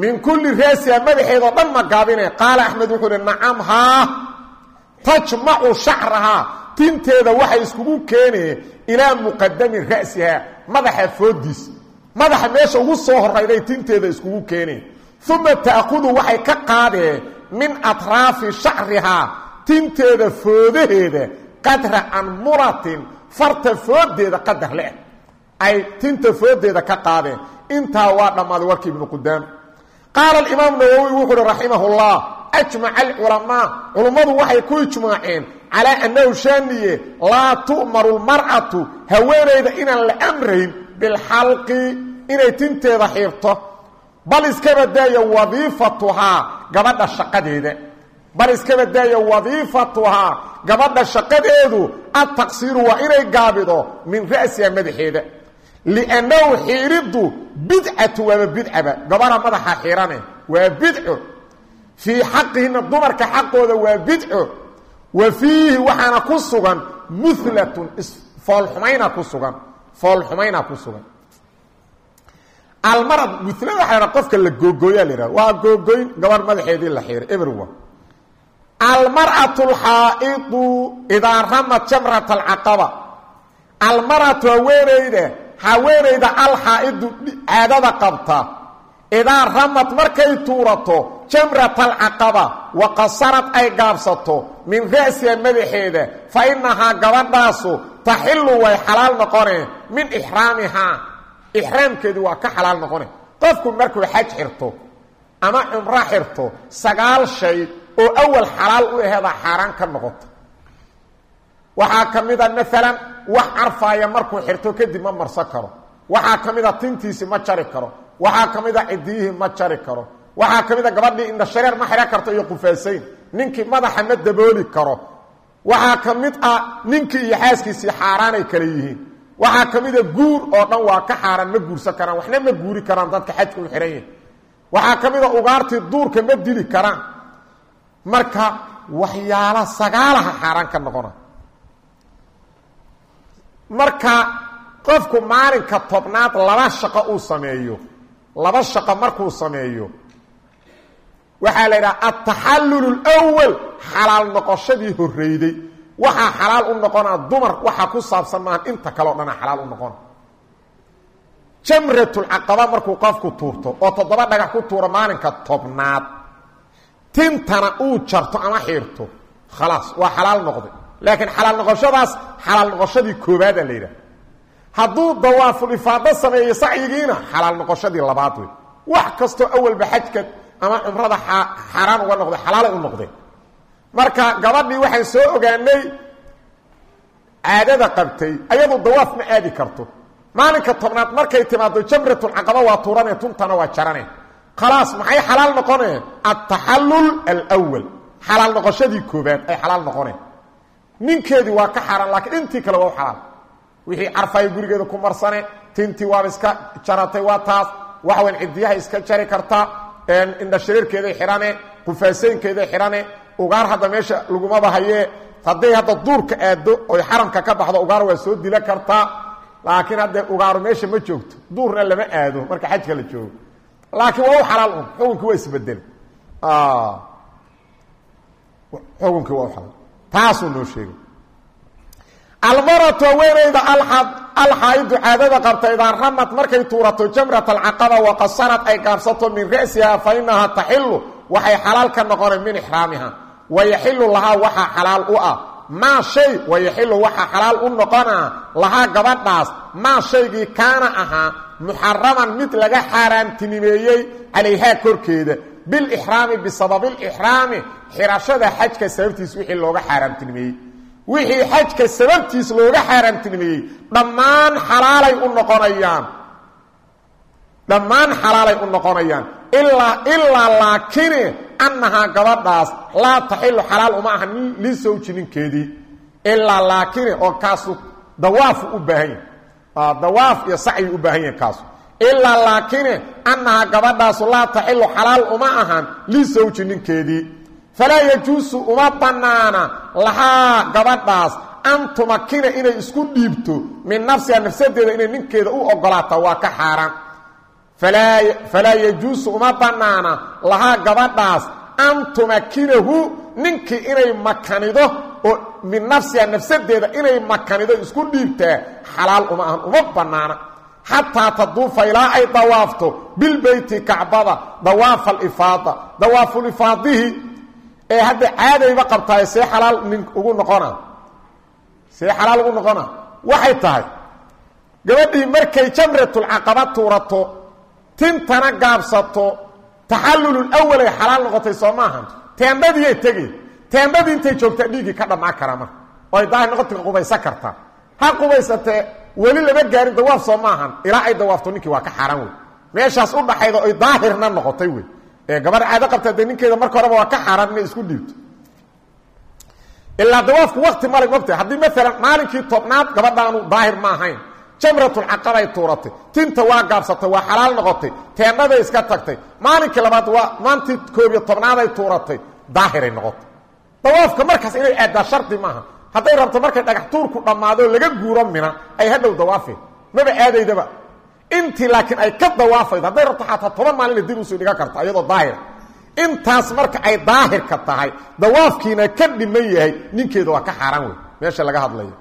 min kulli raasiha madaxeedao dhan ma gaabine qaala axmed wuxuu uhi nacam haa tajmacu shacrahaa tinteeda waxay iskugu keeneen ilaa muqadami ra'siha madaxa foodiis. Madaxa meesha ugu soo horayday tinteeda iskugu keeneen uma ta'khudu waxay ka qaadeen min atraafi shacrihaa tinteeda foodaheeda qadra anmuratin farta foodeeda qadar le-eg ay tinta foodeeda ka qaadeen. Intaa waa dhammaaday warkii ibnu qudaam. Qaala alimaam nawowi wuxu uhi raximah llah ajmaca alculamaa culummadu waxay ku ijmaaceen calaa annahu shaaniye laa tu'maru lmar'atu haweenayda inaan la amrayn bilxalqi inay tinteeda xiirto. Bal iska badaaya wadiifatuhaa gabadha shaqadeeda. Bal iska badaaya wadiifatuhaa gabadha shaqadeedu adtaqsiiru waa inay gaabido min ra'siha madaxeeda liannahu xiiriddu bidcatu waaba bidcaba gabadha madaxa xiirane waa bidco fii xaqihina dumarka xaqooda waa bidco wa fiihi waxaana ku sugan muhlatun foolxumayna ku sugan foolxumayna ku sugan almarad mulada waxa la qofka la googooyaa la yidhaha waa googoyn gabadh madaxeedii la xiiray everyone almar'atu alxaa'idu idaa ramat jamrat alcaqaba almar'atu haweenayda haweenayda alxaa'idu caadada qabta idaa ramad markay tuurato jamrat alcaqaba wa qasarad ay gaabsato min ra'siha madaxeeda fa innahaa gabadhaasu taxilu way xalaal noqoneen min ixraamihaa ixraamkeedu waa ka xalaal noqone. Qofku markuu xaj xirto ama cumro xirto sagaal shay oo awal xalaal u aheedaa xaaraan ka noqota waxaa ka mid a maalan wax carfaaya markuu xirto kadib ma marsan karo. Waxaa ka mid a tintiisi ma jari karo. Waxaa ka mid a cidiyihii ma jari karo. Waxaa ka mid a gabadhii indhashareer ma xidhan karto iyo qufaasayn ninkii madaxa ma dabooli karo. Waxaa ka mid ah ninkii iyo xaaskiisii xaaraanay kale yihiin. Waxaa ka guur oo dhan waa ka xaaraan ma guursan karaan. Waxna ma guuri karaan dadka xajka u xihan yahay. Waxaa ka mid a ugaartii duurka ma dili karaan. Marka waxyaala sagaalaha xaaraan ka noqona marka qofku maalinka tobnaad laba shaqo uu sameeyo laba shaqo markuu sameeyo waxaa la yidhaha altaxallul اlwal xalaal noqoshadii horreyday. Waxaa xalaal u noqonaa dumar waxa ku saabsan maaha inta kaleo dhana xalaal u noqona jamratulcaqaba markuu qofku tuurto oo toddoba dhagax ku tuuro maalinka tobnaad tintana uu jarto ama xiirto khalaas waa xalaal noqday laakiin xalaal noqoshadaas xalaal noqoshadii koobaada la yidhaha hadduu dawaaful ifaado sameeyo sacyigiina xalaal noqoshadii labaad wey wax kastoo awalba xajka ama cumrada xaaraan uga noqday xalaalay u noqdeen marka gabadhii waxaan soo ogaanay caadada qabtay ayadu dawaaf ma aadi karto. Maalinka tobnaad markay timaado jamratulcaqaba waa tuurane tuntana waa jarane. Khalaas maxay xalaal noqoneen? Altaxallul alwal xalaal noqoshadii koobaad ay xalaal noqoneen ninkeedii waa ka xaaraan laakiin intii kale waa u xalaal wixii carfay gurigeeda ku marsane tintii waaba iska jaratay waa taas. Waxaweyn cidiyaha iska jari kartaa indhashareerkeeday xidhane qufaaseynkeeday xidhane ugaar hadda meesha lagumaba hayee hadday hadda duurka aado oy xaramka ka baxdo ugaar waa soo dila kartaa laakiin haddee ugaaru meesha ma joogto. Duurna lama aado marka xajka la joogo. Laakiin waa u xalaal un xukunkii waa isbeddel xukunkii waa u xalaal taasuu noo sheegay. Almaratu haweenayda alxaaidu caadada qabta idaa ramad markay tuurato jamrat alcaqaba waqasarad ay gaabsato min ra'siha fa inahaa taxilu waxay xalaal ka noqoneen min ixraamiha. Wayaxilu lahaa waxaa xalaal u ah. Maa shay wayaxilu waxaa xalaal u noqonaa lahaa gabadhaas. Maa shaygii kaana ahaa muxaraman mid laga xaaraamtinimeeyey calayhaa korkeeda bilixraami bisababilixraami. Xirashada xajka sababtiis wixii looga xaaraamtinimeeyey wixii xajka sababtiis looga xaaraamtinimeeyey dhammaan xalaalay u noqonayaan. Dhammaan xalaalay u noqonayaan. Ilaa ilaa laakine annahaa gabadhaas laa taxilu xalaal uma aha lisawji ninkeedii ilaa laakine oo kaasu dawaafu u baahan yahay. Dawaaf iyo sacyi u baahan yahay kaasu ilaa laakine annahaa gabadhaasu laa taxilu xalaal uma ahan lisawji ninkeedii. Falaa yajuusu uma bannaana lahaa gabadhaas an tumakina inay isku dhiibto min nafsiha nafsadeeda inay ninkeeda u ogolaata waa ka xaaraan. Falaa yajuusu uma bannaana lahaa gabadhaas an tumakinahu ninkii inay makanido oo min nafsiha nafsadeeda inay makanido isku dhiibtaa xalaal uma ahan uma bannaana xataa taduufa ilaa ay dawaafto bilbeyti kacbada dawaafa alifaada dawaafulifaadihi ee hadda caadayba qabtaay see xalaal nin ugu noqona see xalaal ugu noqona waxay tahay gabadhii markay jamratulcaqaba tuurato tintana gaabsato taxallululawalay xalaal noqotay soo maahan teendhadiiyay tegi teendhadii intay joogtaa dhiiggii ka dhammaa kara marka oo ay daahir noqotika qubaysa kartaa weli lama gaarin dawaaf soo maahan. Ilaa ay dawaafto ninkii waa ka xaaraan wey. Meeshaas u dhaxayda oy daahirna noqotay wey. Ee gabar caado qabta ninkeeda marka horeba waa ka xaaraan inay isku dhiibto. Ilaa dawaafku wakti male mogtahay haddii maalan maalinkii tobnaad gabadhaanu daahir ma ahayn jamratulcaqabay tuuratay. Tinta waa gaabsatay waa xalaal noqotay. Teendhaday iska tagtay. Maalinkii labaad waa maantii koob iyo tobnaaday tuuratay daahiray noqotay. Dawaafka markaas inay aaddaa shardi maaha hadday rabto markay dhagax tuurku dhammaado laga guuro mina ay hadhow dawaafeen maba aadaydaba intii laakiin ay ka dawaafaydo hadday rabto xataa toban maalina dib u sii dhigan karta iyadoo daahira intaas marka ay daahirka tahay dawaafkiina ka dhiman yahay ninkeeda waa ka xaaraan wey meesha laga hadlayo.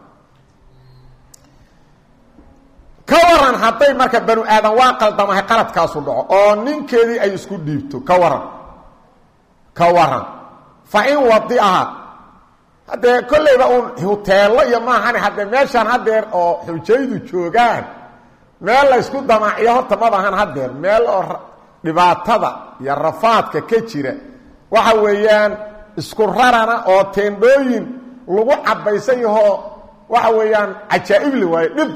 Ka waran marka banu aadan waa qaldamahay qaladkaasu dhaco oo ninkeedii ay isku dhiibto ka waran. Fa in wadiaha haddee kollayba uun huteello iyo maahane haddee meeshaan hadeer oo xujaydu joogaan meel la ysku damaaciyo horta mabahan hadeer meel oo dhibaatada iyo rafaadka ka jira. Waxa weeyaan isku rarana oo teendhooyin lagu cabaysan yahoo waxa weeyaan cajaa'ibli waayo dhib.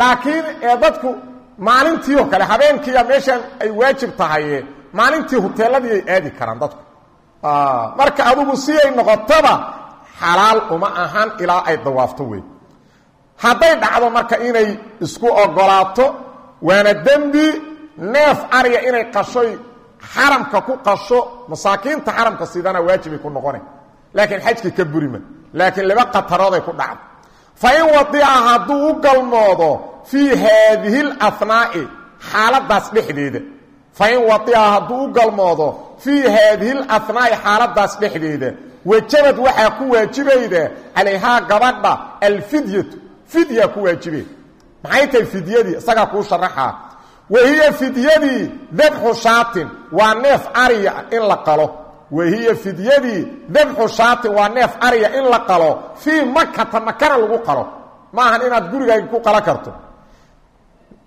Laakiin ee dadku maalintii oo kale habeenkiiya meeshaan ay waajib tahaye maalintii huteeladii ay aadi karaan dadku. Marka adugu si ay noqotaba xalaal uma ahan ilaa ay dawaafto wey. Hadday dhacdo marka inay isku ogolaato waana dembi neef ariga inay qashoy xaramka ku qasho masaakiinta xaramka sidana waajibay ku noqona laakiin xajkii ka burima laakiin laba qatarooday ku dhacdo. Fa in wadiica hadduu u galmoodo fii haadihi اlafnaa'i xaaladaas dhexdeeda. Fain wadiica hadduu u galmoodo fii haadihi اlafnaa'i xaaladaas dhexdeeda wajabad waxaa ku waajibayda calayhaa gabadha alfidyatu fidya ku waajibe. Maxay tahay fidyadii isagaa kuu sharaxaa. Wahiya fidyadii dabxu shaatin waa neef ariya in la qalo. Wahiya fidyadii dabxu shaatin waa neef ariya in la qalo. Fii makata makana lagu qalo. Ma ahan inaad gurigaaga ku qalo karto.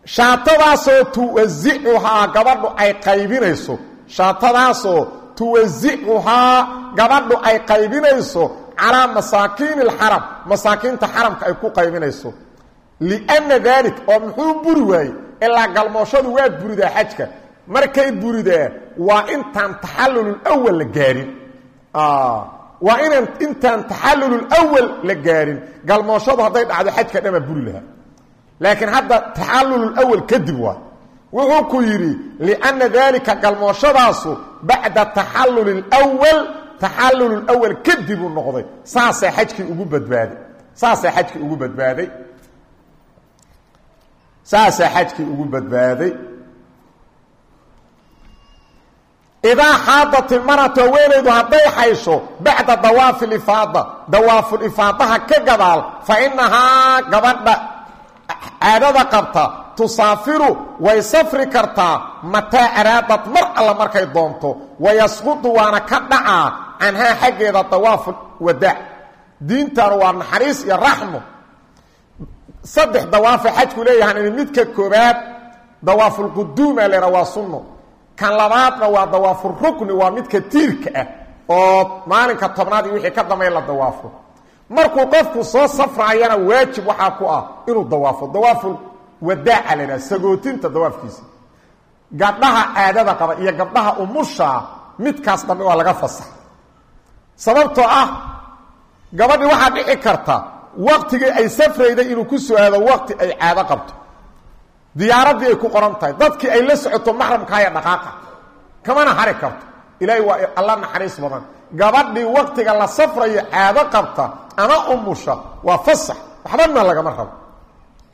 Shaatadaasoo tuwasicuhaa gabadhu ay qaybinayso. Shaatadaasoo tuwasicuhaa gabadhu ay qaybinayso calaa masaakiini alxaram masaakiinta xaramka ay ku qaybinayso. Lianna daalik oo muxuu buri waayey ilaa galmooshadu waa buridaa xajka. Markay buridaa waa intaan taxallululwal la gaarin. Waa inaan intaan taxallululwal la gaarin. Galmooshadu hadday dhacdo xajka dhamaa buri lahaa. Laakiin hadda taxallululwal kadib waa wuxuu ku yidhi lianna daalika galmooshadaasu bacda taxalluli lwal taxallululwal kadibuu noqday saasaa xajkii ugu badbaaday saasaa xajkii ugu badbaaday saasaa xajkii ugu badbaaday. Idaa xaadat ilmaratu haweenaydu hadday xaysho bacda dawaafi lifaada dawaafulifaadaha ka gadaal fa inahaa gabadha caadada qabta tusaafiru way safri kartaa mataa araadad mar alla markay doonto wayasqudu waana ka dhacaa canhaa xaggeeda dawaafu wadaac diintan waa naxariis iyo raxmo saddex dawaafo xajku leeyahan midka koobaad dawaafulquduuma lera waa sunno. Kan labaadna waa dawaafurukni waa midka tiirka ah oo maalinka tobnaad iyo wixii ka dambeyn la dawaafo. Markuu qofku soo safraayana waajib waxaa ku ah inuu dawaafo. Dawaaful wadaaca la sagootinta dawaafkiisa. Gabdhaha caadada qaba iyo gabdhaha umushaa midkaas dambe waa laga fasax. Sababtoo ah gabadhii waxaa dhici karta waktigii ay safrayday inuu ku soo aado wakti ay caado qabto. Diyaaraddii ay ku qoran tahay dadkii ay la socoto maxramkaaya dhaqaaqa. Kamana hari karto. Ilaahay waa alla naxariis badan. Gabadhii waktiga la safrayo caado qabta ama umusha waa fasax. Waxbana lagama rabo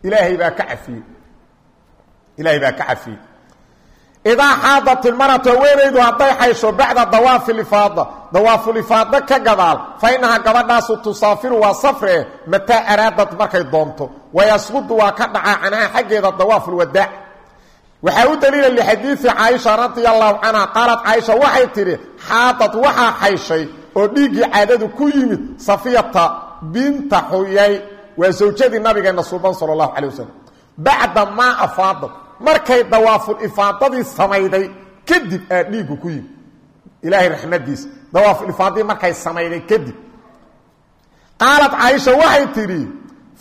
ilaahay baa ka cafiyey ilaahay baa ka cafiyey idaa xaadat ilmaratu haweenaydu hadday xaysho bacda dawaafi lifaada dawaafulifaada ka gadaal fa inahaa gabadhaasu tusaafiru waa safree mataa araadad markay doonto wayasqudu waa ka dhacaa canhaa xaggeeda dawaafulwadaac waxaa u daliila lixadiidi caaisha radia allahu canha qaalat caaisha waxay tidhi xaadad waxaa xayshay oo dhiiggii caadadu ku yimid safiyata binta xuyay waa sawjadii nabigeenna suuban sala allahu calay wasalam bacda maa afaadad. Markay dawaaful ifaadadii samayday kadib aa dhiiggu ku yimid. Ilaahay raxmadiisa. Dawaaful ifaadadii markay samayday kadib. Qaalat caaisha waxay tidhi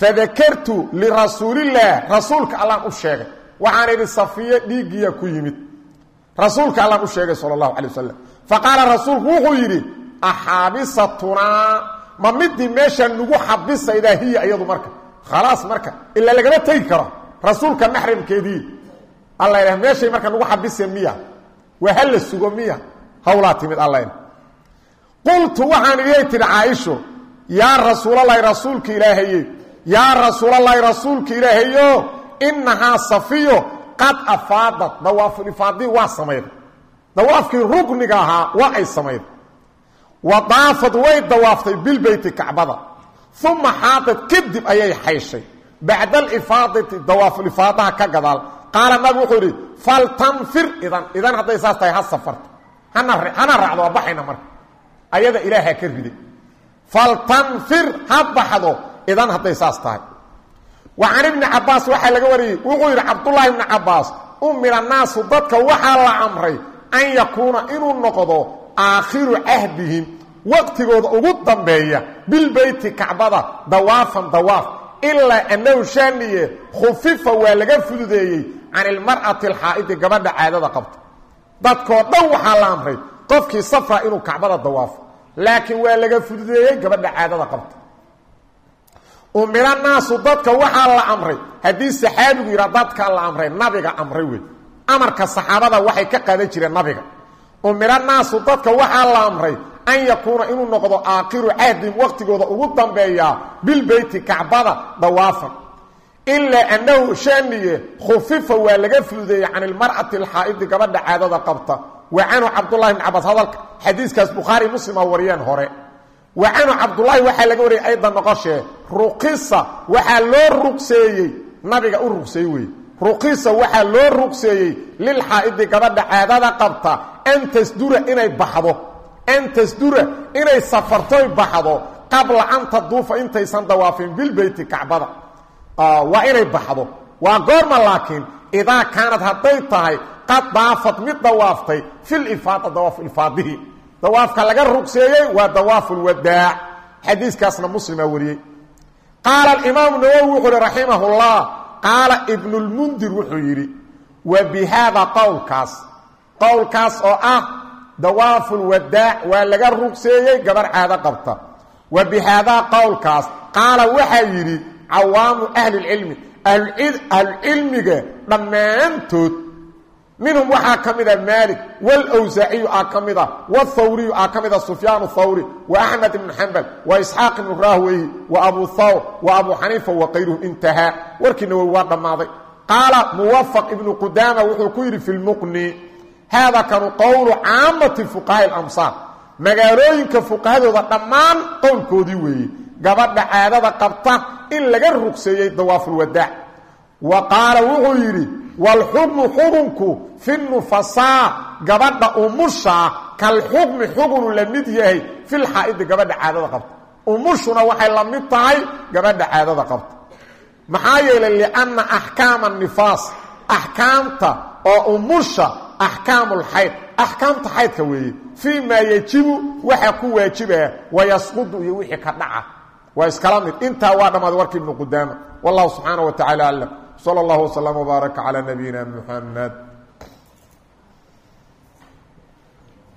fadakartu lirasuulillaah rasuulka allaan u sheegay. Waxaan idhi safiye dhiiggiya ku yimid. Rasuulka allaan u sheegay sala allahu calay wasalam fa qaala rasuulku wuxuu yidhi axaabisatunaa ma midii meesha nagu xabisaydaa hiya iyadu marka. Khalaas marka ilaa lagama tegi karo. Rasuulka maxramkeedii alla idhah meeshay marka nagu xabiseen miya. Waa hala sugo miya. Hawlaa timid alla qultu waxaan idiyay tidhi caaisho yaa rasuulalahi rasuulka ilaahaye yaa rasuulalahi rasuulka ilaahayo inahaa safiyo qad afaadat dawaafulifaadii waa samayday dawaafkii rukniga ahaa waa ay samayday wa daafad way dawaaftay bilbeyti kacbada. Uma xaadad kadib ayay xayshay. Bacda alifaadati dawaafulifaadaha ka gadaal. Qaala nabi wuxuu idhi faltanfir idan idan hadday saas tahay ha safarto. Hana raacdo waa baxayna marka. Ayada ilaaha ka riday. Faltanfir ha baxdo idan hadday saas tahay. Wa can ibni cabaas waxaa laga wariyey wuxuu yidhi cabdullaahi ibni cabaas umira naasu dadka waxaa la amray an yakuuna inuu noqdo aakhiru cahdihim waqtigooda ugu dambeeya bilbeyti kacbada dawaafan dawaaf ilaa annahu shaaniye khufifa waa laga fududeeyey can ilmar'ati alxaa'idi gabadha caadada qabta. Dadkoo dhan waxaa la amray qofkii safra inuu kacbada dawaafo laakiin waa laga fududeeyey gabadha caadada qabta. Umira naasu dadka waxaa la amray haddii saxaabigu yidhaa dadkaa la amray nabiga amray wey amarka ka qaadan jireen umira naasu dadka waxaa la amray an yakuuna inuu noqdo aakhiru cahdin waqtigooda ugu dambeeyaa bilbeyti kacbada dawaafan. Ilaa annahu shaniye khufifa waa laga fududeeyey can ilmar'ati alxaa'idi gabadha caadada qabta. Wa canhu cabdullahi bn cabaas hadalka xadiiskaas bukhaari muslima wariyeen hore. Wa canhu cabdullaahi waxaa laga wariyay aydan noqoshee ruqisa waxaa loo ruqseeyey nabiga u ruqseey wey ruqisa waxaa loo ruqseeyey lilxaa'idi gabadha caadada qabta an tasdura inay baxdo an tasdura inay safartoy baxdo qabla an taduufa intaysan dawaafin bilbeyti kacbada. Waa inay baxdo. Waa goorma laakiin idaa kaanad hadday tahay qad daafad mid dawaaftay filifaada dawaaf ilfaadihi. Dawaafka laga rugseeyey waa dawaafu lwadaac xadiiskaasna muslima wariyey. Qaala alimaamu nawowi wuxuu uhi raximah llah qaala ibnulmundir wuxuu yidhi wa bi haada qowlkaas qowlkaas oo ah dawaafu lwadaac waa laga rugseeyey gabar caado qabta. Wa bi haadaa qowlkaas qaala waxaa yidhi cawaamu ahlilcilmi. Ahlucilmiga dhammaantood minhum waxaa ka mida maalik wlwsaaciyu aa ka mida wthawriyu aa ka mida sufyaan thawri wa axmed ibnu xambal wa isxaaq ibnu rahweyhi wa abu thawr wa abu xaniifa wa kayruhu intahaa. Warkii nawowi waa dhammaaday. Qaala muwafaq ibnu qudaama wuxuu ku yidhi fi lmuqni haada kanu qowlu caamati fuqahaai lamsaar magaalooyinka fuqahadooda dhammaan qowlkoodii weeye gabadha in laga rugseeyey dawaafulwadaac waalxukmu xukunku fi nufasaa gabadha umushaa kalxukmi xukunu la mid yahay filxaa'idi gabadha caadada qabta. Umushuna waxay la mid tahay gabadha caadada qabta. Maxaa yeelay lianna axkaama nifaas axkaamta oo umusha axkaamulxayd axkaamta xaydka weeye fii maa yejibu waxaa ku waajibaa wayasqudu iyo wixii ka dhaca. Waa iskala mid. Intaa waa dhammaad warkii slى اllah وsلم وbaarك عlى نabiyina mحamed